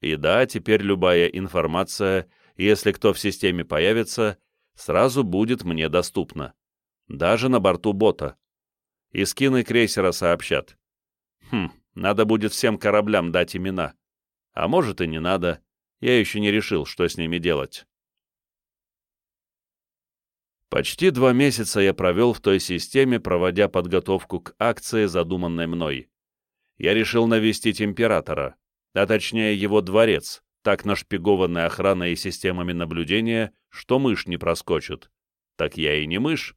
Speaker 1: И да, теперь любая информация, если кто в системе появится, сразу будет мне доступна. Даже на борту бота. И скины крейсера сообщат. Хм, надо будет всем кораблям дать имена. А может и не надо. Я еще не решил, что с ними делать. Почти два месяца я провел в той системе, проводя подготовку к акции, задуманной мной. Я решил навестить императора, а точнее его дворец, так нашпигованной охраной и системами наблюдения, что мышь не проскочит. Так я и не мышь.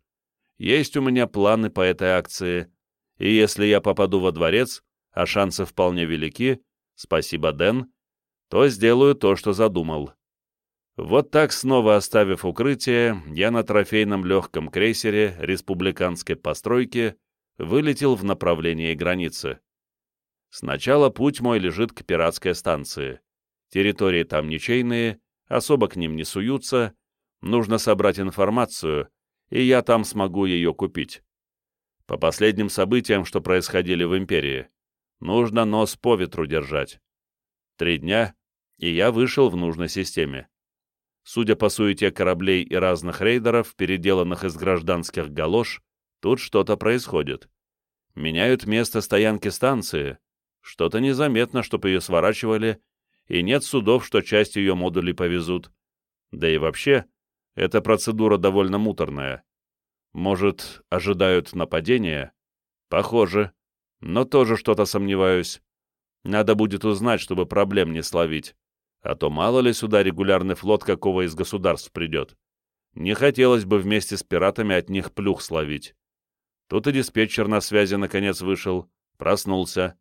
Speaker 1: Есть у меня планы по этой акции, и если я попаду во дворец, а шансы вполне велики, спасибо, Дэн, то сделаю то, что задумал. Вот так, снова оставив укрытие, я на трофейном легком крейсере республиканской постройки вылетел в направлении границы. Сначала путь мой лежит к пиратской станции. Территории там ничейные, особо к ним не суются, нужно собрать информацию, и я там смогу ее купить. По последним событиям, что происходили в Империи, нужно нос по ветру держать. Три дня, и я вышел в нужной системе. Судя по суете кораблей и разных рейдеров, переделанных из гражданских галош, тут что-то происходит. Меняют место стоянки станции. Что-то незаметно, чтобы ее сворачивали, и нет судов, что часть ее модулей повезут. Да и вообще, эта процедура довольно муторная. Может, ожидают нападения? Похоже. Но тоже что-то сомневаюсь. Надо будет узнать, чтобы проблем не словить. А то мало ли сюда регулярный флот какого из государств придет. Не хотелось бы вместе с пиратами от них плюх словить. Тут и диспетчер на связи наконец вышел, проснулся.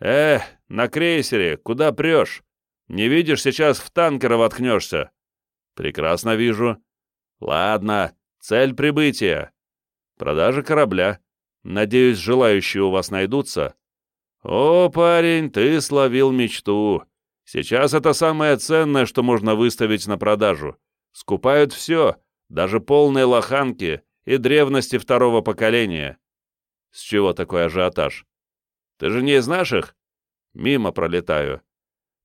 Speaker 1: «Э, на крейсере, куда прешь? Не видишь, сейчас в танкера воткнешься?» «Прекрасно вижу». «Ладно, цель прибытия». «Продажа корабля. Надеюсь, желающие у вас найдутся?» «О, парень, ты словил мечту. Сейчас это самое ценное, что можно выставить на продажу. Скупают все, даже полные лоханки и древности второго поколения. С чего такой ажиотаж? Ты же не из наших? Мимо пролетаю.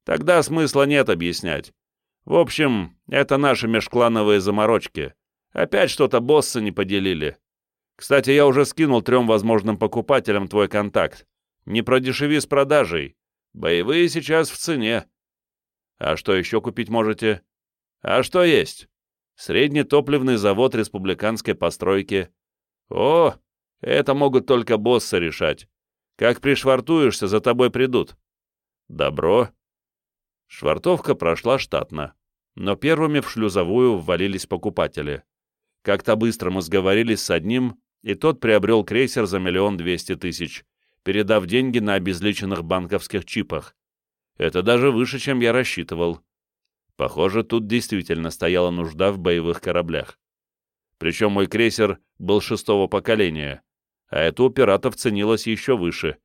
Speaker 1: Тогда смысла нет объяснять. В общем, это наши межклановые заморочки. Опять что-то боссы не поделили. Кстати, я уже скинул трем возможным покупателям твой контакт. Не продешеви с продажей. Боевые сейчас в цене. А что еще купить можете? А что есть? Средний топливный завод республиканской постройки. О, это могут только боссы решать. Как пришвартуешься, за тобой придут. Добро. Швартовка прошла штатно, но первыми в шлюзовую ввалились покупатели. Как-то быстро мы сговорились с одним, и тот приобрел крейсер за миллион двести тысяч, передав деньги на обезличенных банковских чипах. Это даже выше, чем я рассчитывал. Похоже, тут действительно стояла нужда в боевых кораблях. Причем мой крейсер был шестого поколения, а это у пиратов ценилось еще выше.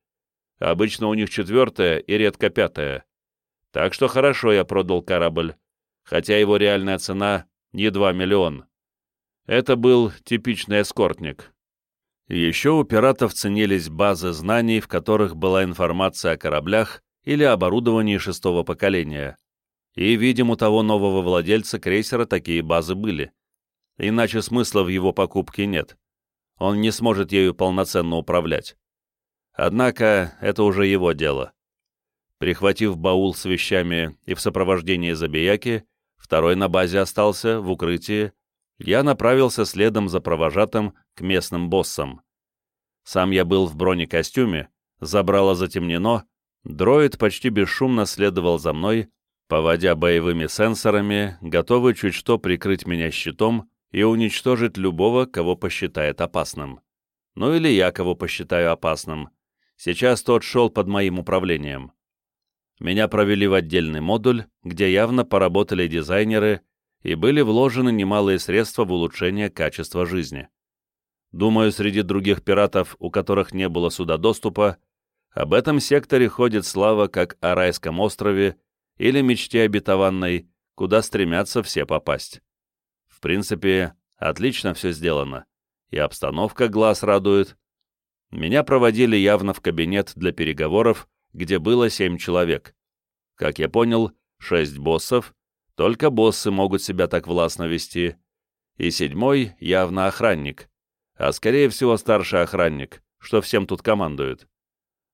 Speaker 1: Обычно у них четвертое и редко пятое. Так что хорошо я продал корабль, хотя его реальная цена едва миллион. Это был типичный эскортник. Еще у пиратов ценились базы знаний, в которых была информация о кораблях или оборудовании шестого поколения. И, видимо, у того нового владельца крейсера такие базы были. Иначе смысла в его покупке нет. Он не сможет ею полноценно управлять. Однако это уже его дело. Прихватив баул с вещами и в сопровождении забияки, второй на базе остался, в укрытии, я направился следом за провожатым к местным боссам. Сам я был в бронекостюме, забрало затемнено, дроид почти бесшумно следовал за мной, поводя боевыми сенсорами, готовый чуть что прикрыть меня щитом и уничтожить любого, кого посчитает опасным. Ну или я кого посчитаю опасным. Сейчас тот шел под моим управлением. Меня провели в отдельный модуль, где явно поработали дизайнеры и были вложены немалые средства в улучшение качества жизни. Думаю, среди других пиратов, у которых не было сюда доступа, об этом секторе ходит слава как о райском острове или мечте обетованной, куда стремятся все попасть. В принципе, отлично все сделано, и обстановка глаз радует. Меня проводили явно в кабинет для переговоров, где было семь человек. Как я понял, шесть боссов, только боссы могут себя так властно вести, и седьмой явно охранник, а скорее всего старший охранник, что всем тут командует.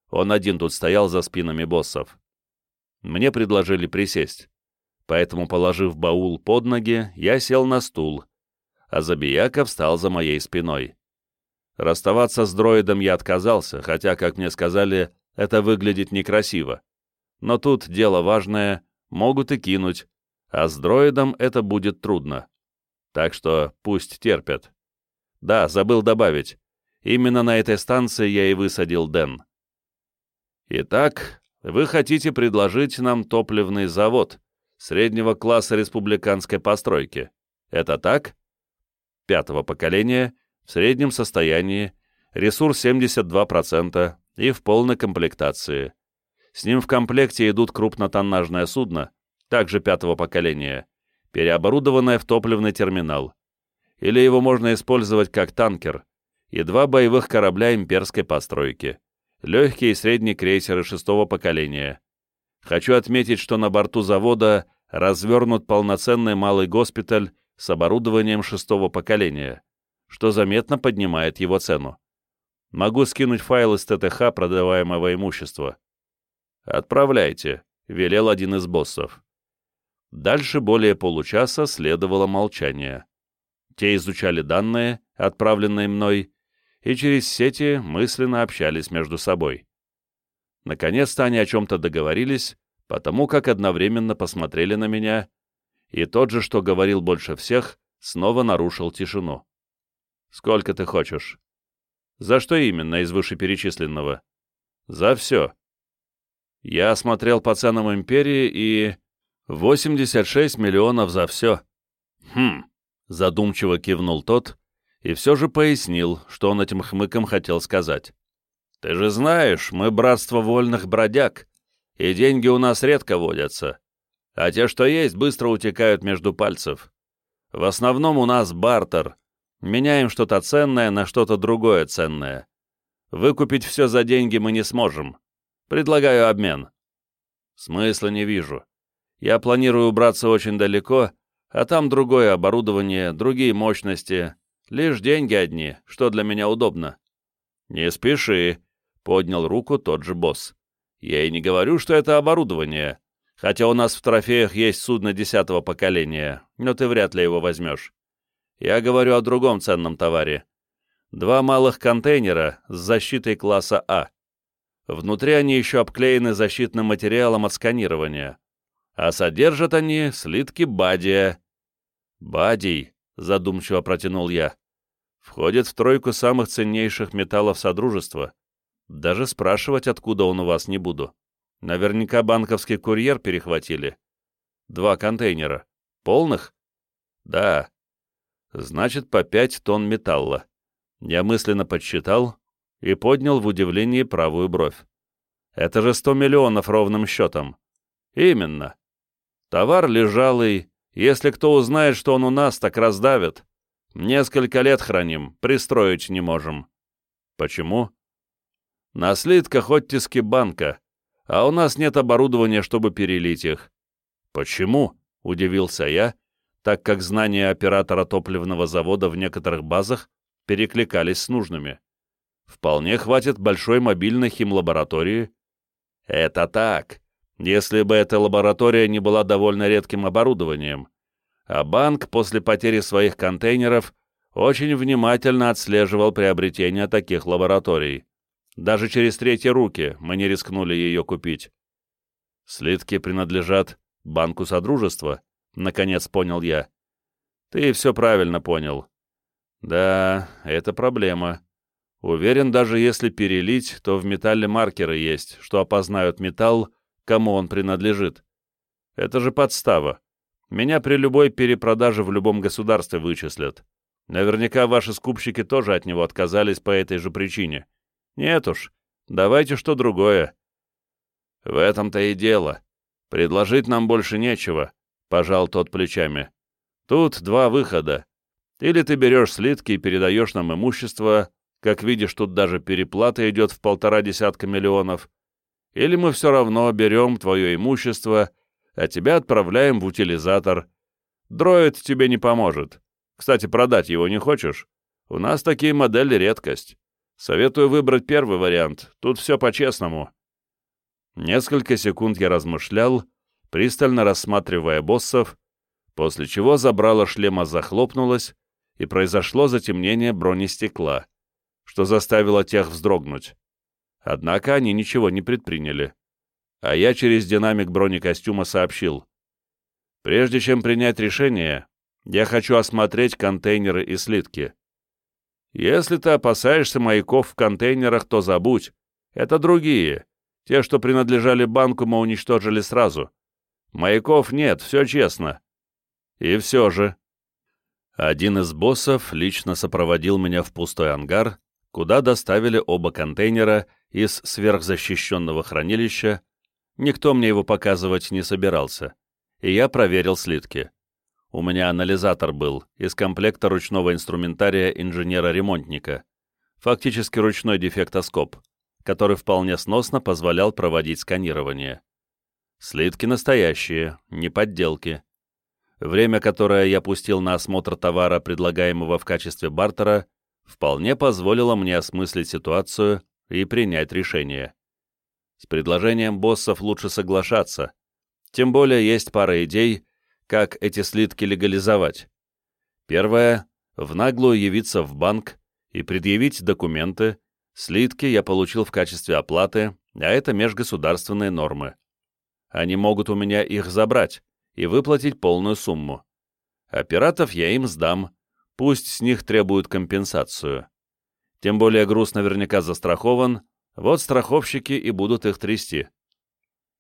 Speaker 1: Он один тут стоял за спинами боссов. Мне предложили присесть, поэтому, положив баул под ноги, я сел на стул, а Забияка встал за моей спиной. Расставаться с дроидом я отказался, хотя, как мне сказали, это выглядит некрасиво. Но тут дело важное, могут и кинуть, а с дроидом это будет трудно. Так что пусть терпят. Да, забыл добавить. Именно на этой станции я и высадил Дэн. Итак, вы хотите предложить нам топливный завод среднего класса республиканской постройки. Это так? Пятого поколения, в среднем состоянии, ресурс 72% и в полной комплектации. С ним в комплекте идут крупнотоннажное судно, также пятого поколения, переоборудованное в топливный терминал. Или его можно использовать как танкер, и два боевых корабля имперской постройки, легкие и средние крейсеры шестого поколения. Хочу отметить, что на борту завода развернут полноценный малый госпиталь с оборудованием шестого поколения, что заметно поднимает его цену. Могу скинуть файл из ТТХ продаваемого имущества. «Отправляйте», — велел один из боссов. Дальше более получаса следовало молчание. Те изучали данные, отправленные мной, и через сети мысленно общались между собой. Наконец-то они о чем-то договорились, потому как одновременно посмотрели на меня, и тот же, что говорил больше всех, снова нарушил тишину. «Сколько ты хочешь?» «За что именно из вышеперечисленного?» «За все», я осмотрел по ценам империи и... 86 миллионов за все. Хм, задумчиво кивнул тот и все же пояснил, что он этим хмыком хотел сказать. Ты же знаешь, мы братство вольных бродяг, и деньги у нас редко водятся, а те, что есть, быстро утекают между пальцев. В основном у нас бартер. Меняем что-то ценное на что-то другое ценное. Выкупить все за деньги мы не сможем. Предлагаю обмен». «Смысла не вижу. Я планирую убраться очень далеко, а там другое оборудование, другие мощности. Лишь деньги одни, что для меня удобно». «Не спеши», — поднял руку тот же босс. «Я и не говорю, что это оборудование. Хотя у нас в трофеях есть судно десятого поколения, но ты вряд ли его возьмешь. Я говорю о другом ценном товаре. Два малых контейнера с защитой класса А. Внутри они еще обклеены защитным материалом от сканирования. А содержат они слитки бадия. «Бадий», — задумчиво протянул я, — «входит в тройку самых ценнейших металлов Содружества. Даже спрашивать, откуда он у вас, не буду. Наверняка банковский курьер перехватили. Два контейнера. Полных? Да. Значит, по пять тонн металла. Я мысленно подсчитал, и поднял в удивлении правую бровь. «Это же сто миллионов ровным счетом». «Именно. Товар лежалый. Если кто узнает, что он у нас, так раздавит. Несколько лет храним, пристроить не можем». «Почему?» «На слитках оттиски банка, а у нас нет оборудования, чтобы перелить их». «Почему?» — удивился я, так как знания оператора топливного завода в некоторых базах перекликались с нужными. Вполне хватит большой мобильной химлаборатории. Это так, если бы эта лаборатория не была довольно редким оборудованием. А банк после потери своих контейнеров очень внимательно отслеживал приобретение таких лабораторий. Даже через третьи руки мы не рискнули ее купить. Слитки принадлежат банку Содружества, наконец понял я. Ты все правильно понял. Да, это проблема. Уверен, даже если перелить, то в металле маркеры есть, что опознают металл, кому он принадлежит. Это же подстава. Меня при любой перепродаже в любом государстве вычислят. Наверняка ваши скупщики тоже от него отказались по этой же причине. Нет уж, давайте что другое. В этом-то и дело. Предложить нам больше нечего, — пожал тот плечами. Тут два выхода. Или ты берешь слитки и передаешь нам имущество, как видишь, тут даже переплата идет в полтора десятка миллионов. Или мы все равно берем твое имущество, а тебя отправляем в утилизатор. Дроид тебе не поможет. Кстати, продать его не хочешь? У нас такие модели редкость. Советую выбрать первый вариант. Тут все по-честному. Несколько секунд я размышлял, пристально рассматривая боссов, после чего забрало шлема захлопнулось, и произошло затемнение бронестекла что заставило тех вздрогнуть. Однако они ничего не предприняли. а я через динамик бронекостюма сообщил. «Прежде чем принять решение, я хочу осмотреть контейнеры и слитки. Если ты опасаешься маяков в контейнерах, то забудь. Это другие. Те, что принадлежали банку, мы уничтожили сразу. Маяков нет, все честно. И все же. Один из боссов лично сопроводил меня в пустой ангар, куда доставили оба контейнера из сверхзащищенного хранилища. Никто мне его показывать не собирался. И я проверил слитки. У меня анализатор был из комплекта ручного инструментария инженера-ремонтника. Фактически ручной дефектоскоп, который вполне сносно позволял проводить сканирование. Слитки настоящие, не подделки. Время, которое я пустил на осмотр товара, предлагаемого в качестве бартера, вполне позволило мне осмыслить ситуацию и принять решение. С предложением боссов лучше соглашаться, тем более есть пара идей, как эти слитки легализовать. Первое — в наглую явиться в банк и предъявить документы. Слитки я получил в качестве оплаты, а это межгосударственные нормы. Они могут у меня их забрать и выплатить полную сумму. А пиратов я им сдам, пусть с них требуют компенсацию. Тем более груз наверняка застрахован, вот страховщики и будут их трясти.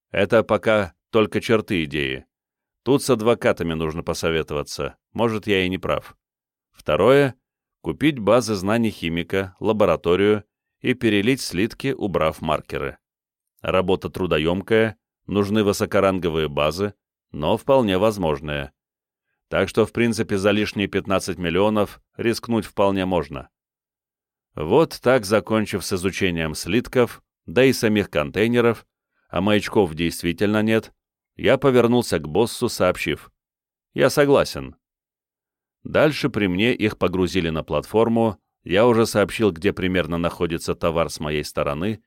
Speaker 1: Это пока только черты идеи. Тут с адвокатами нужно посоветоваться, может, я и не прав. Второе — купить базы знаний химика, лабораторию и перелить слитки, убрав маркеры. Работа трудоемкая, нужны высокоранговые базы, но вполне возможные. Так что, в принципе, за лишние 15 миллионов рискнуть вполне можно. Вот так, закончив с изучением слитков, да и самих контейнеров, а маячков действительно нет, я повернулся к боссу, сообщив. «Я согласен». Дальше при мне их погрузили на платформу, я уже сообщил, где примерно находится товар с моей стороны,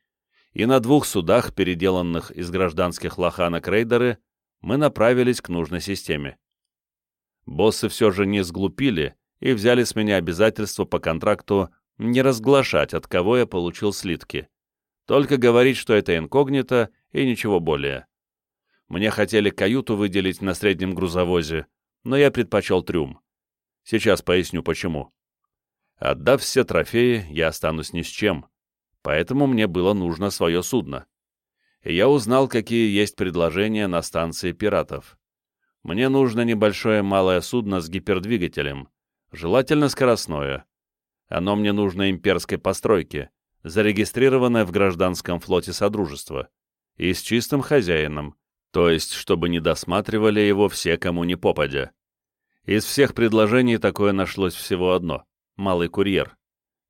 Speaker 1: и на двух судах, переделанных из гражданских лоханок рейдеры, мы направились к нужной системе. Боссы все же не сглупили и взяли с меня обязательство по контракту не разглашать, от кого я получил слитки. Только говорить, что это инкогнито и ничего более. Мне хотели каюту выделить на среднем грузовозе, но я предпочел трюм. Сейчас поясню, почему. Отдав все трофеи, я останусь ни с чем, поэтому мне было нужно свое судно. И я узнал, какие есть предложения на станции пиратов. Мне нужно небольшое малое судно с гипердвигателем, желательно скоростное. Оно мне нужно имперской постройки, зарегистрированное в гражданском флоте Содружества, и с чистым хозяином, то есть, чтобы не досматривали его все, кому не попадя. Из всех предложений такое нашлось всего одно — малый курьер.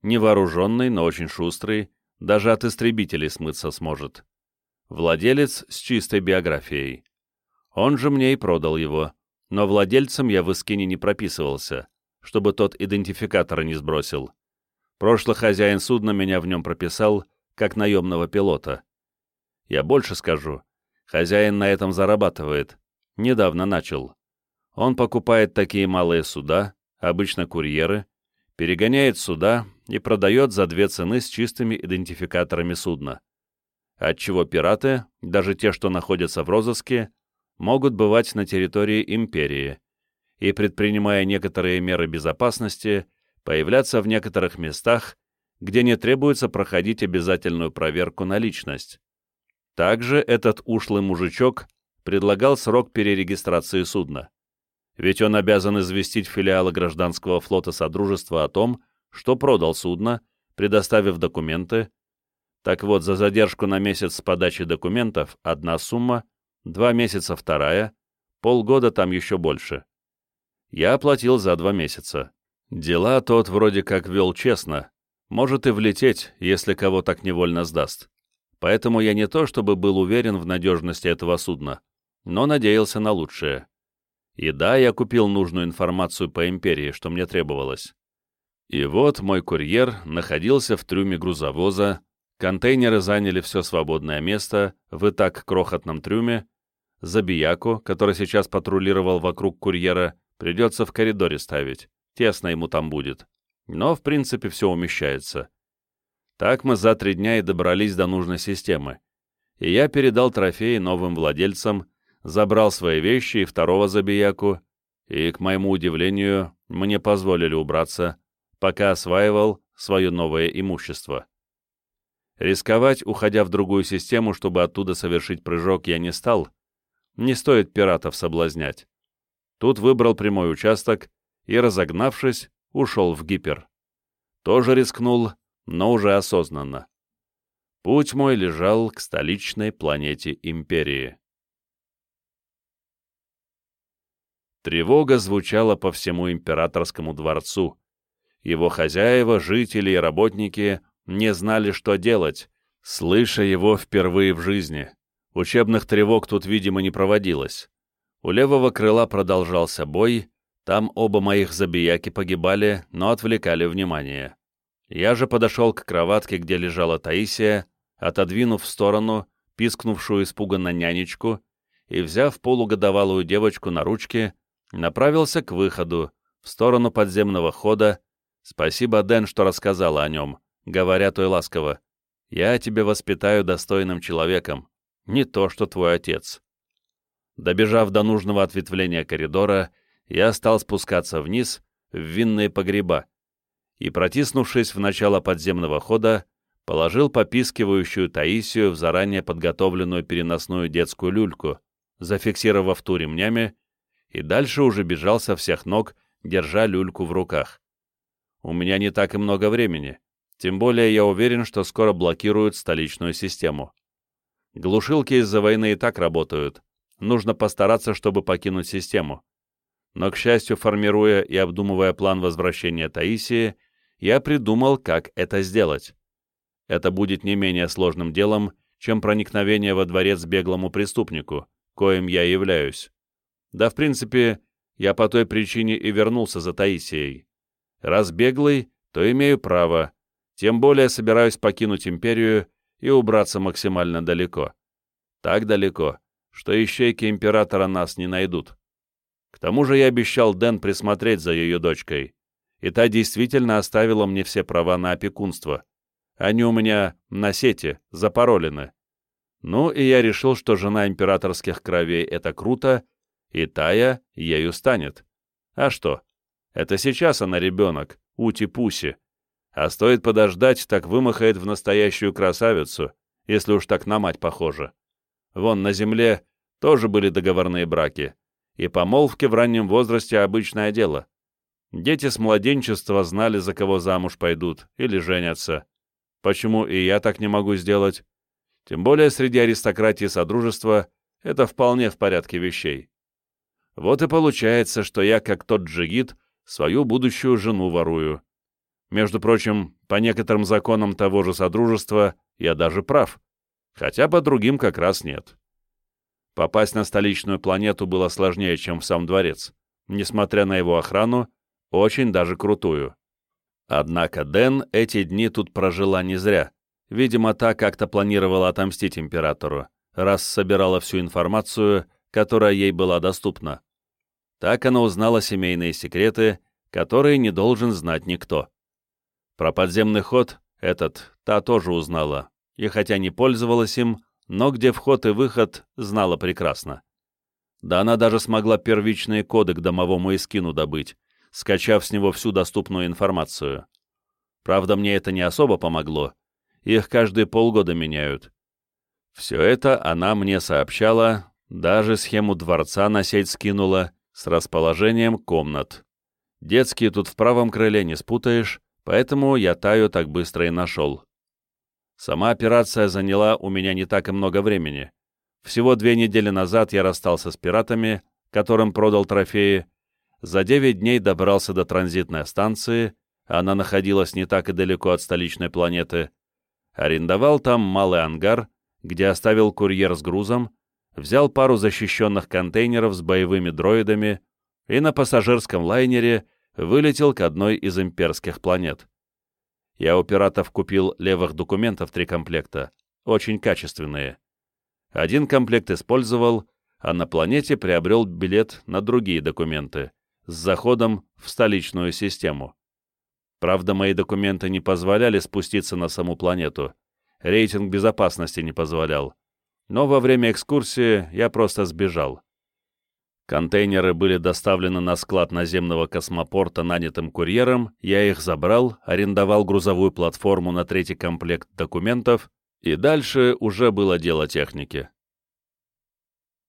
Speaker 1: Невооруженный, но очень шустрый, даже от истребителей смыться сможет. Владелец с чистой биографией. Он же мне и продал его, но владельцем я в Искине не прописывался, чтобы тот идентификатора не сбросил. Прошлый хозяин судна меня в нем прописал, как наемного пилота. Я больше скажу, Хозяин на этом зарабатывает. Недавно начал. Он покупает такие малые суда, обычно курьеры, перегоняет суда и продает за две цены с чистыми идентификаторами судна. Отчего пираты, даже те, что находятся в розыске, могут бывать на территории империи и, предпринимая некоторые меры безопасности, появляться в некоторых местах, где не требуется проходить обязательную проверку на личность. Также этот ушлый мужичок предлагал срок перерегистрации судна. Ведь он обязан известить филиалы гражданского флота Содружества о том, что продал судно, предоставив документы. Так вот, за задержку на месяц с подачи документов одна сумма, два месяца вторая, полгода там еще больше. Я оплатил за два месяца. Дела тот вроде как вел честно, может и влететь, если кого так невольно сдаст поэтому я не то чтобы был уверен в надежности этого судна, но надеялся на лучшее. И да, я купил нужную информацию по империи, что мне требовалось. И вот мой курьер находился в трюме грузовоза, контейнеры заняли все свободное место в и так крохотном трюме, Забияку, который сейчас патрулировал вокруг курьера, придется в коридоре ставить, тесно ему там будет. Но, в принципе, все умещается. Так мы за три дня и добрались до нужной системы. и я передал трофеи новым владельцам, забрал свои вещи и второго забияку, и, к моему удивлению, мне позволили убраться, пока осваивал свое новое имущество. Рисковать, уходя в другую систему, чтобы оттуда совершить прыжок, я не стал. Не стоит пиратов соблазнять. Тут выбрал прямой участок и, разогнавшись, ушел в гипер. Тоже рискнул, но уже осознанно. Путь мой лежал к столичной планете Империи. Тревога звучала по всему императорскому дворцу. Его хозяева, жители и работники не знали, что делать, слыша его впервые в жизни. Учебных тревог тут, видимо, не проводилось. У левого крыла продолжался бой, там оба моих забияки погибали, но отвлекали внимание. Я же подошел к кроватке, где лежала Таисия, отодвинув в сторону пискнувшую испуганно нянечку и, взяв полугодовалую девочку на ручки, направился к выходу, в сторону подземного хода. Спасибо, Дэн, что рассказала о нем, говоря той ласково. «Я тебя воспитаю достойным человеком, не то что твой отец». Добежав до нужного ответвления коридора, я стал спускаться вниз, в винные погреба, и, протиснувшись в начало подземного хода, положил попискивающую Таисию в заранее подготовленную переносную детскую люльку, зафиксировав ту ремнями, и дальше уже бежал со всех ног, держа люльку в руках. У меня не так и много времени, тем более я уверен, что скоро блокируют столичную систему. Глушилки из-за войны и так работают, нужно постараться, чтобы покинуть систему. Но, к счастью, формируя и обдумывая план возвращения Таисии, я придумал, как это сделать. Это будет не менее сложным делом, чем проникновение во дворец беглому преступнику, коим я являюсь. Да, в принципе, я по той причине и вернулся за Таисией. Раз беглый, то имею право, тем более собираюсь покинуть империю и убраться максимально далеко. Так далеко, что ищейки императора нас не найдут. К тому же я обещал Дэн присмотреть за ее дочкой, и та действительно оставила мне все права на опекунство. Они у меня на сети, запаролены. Ну, и я решил, что жена императорских кровей — это круто, и Тая ею станет. А что? Это сейчас она ребенок, ути-пуси. А стоит подождать, так вымахает в настоящую красавицу, если уж так на мать похоже. Вон на земле тоже были договорные браки, и помолвки в раннем возрасте обычное дело. Дети с младенчества знали, за кого замуж пойдут или женятся. Почему и я так не могу сделать? Тем более среди аристократии Содружества это вполне в порядке вещей. Вот и получается, что я, как тот джигит, свою будущую жену ворую. Между прочим, по некоторым законам того же Содружества я даже прав, хотя по другим как раз нет. Попасть на столичную планету было сложнее, чем в сам дворец, несмотря на его охрану, очень даже крутую. Однако Дэн эти дни тут прожила не зря. Видимо, та как-то планировала отомстить императору, раз собирала всю информацию, которая ей была доступна. Так она узнала семейные секреты, которые не должен знать никто. Про подземный ход этот та тоже узнала, и хотя не пользовалась им, но где вход и выход, знала прекрасно. Да она даже смогла первичные коды к домовому эскину добыть, скачав с него всю доступную информацию. Правда, мне это не особо помогло. Их каждые полгода меняют. Все это она мне сообщала, даже схему дворца на сеть скинула с расположением комнат. Детские тут в правом крыле не спутаешь, поэтому я Таю так быстро и нашел. Сама операция заняла у меня не так и много времени. Всего две недели назад я расстался с пиратами, которым продал трофеи, за 9 дней добрался до транзитной станции, она находилась не так и далеко от столичной планеты, арендовал там малый ангар, где оставил курьер с грузом, взял пару защищенных контейнеров с боевыми дроидами и на пассажирском лайнере вылетел к одной из имперских планет. Я у пиратов купил левых документов три комплекта, очень качественные. Один комплект использовал, а на планете приобрел билет на другие документы с заходом в столичную систему. Правда, мои документы не позволяли спуститься на саму планету. Рейтинг безопасности не позволял. но во время экскурсии я просто сбежал. Контейнеры были доставлены на склад наземного космопорта нанятым курьером, я их забрал, арендовал грузовую платформу на третий комплект документов, и дальше уже было дело техники.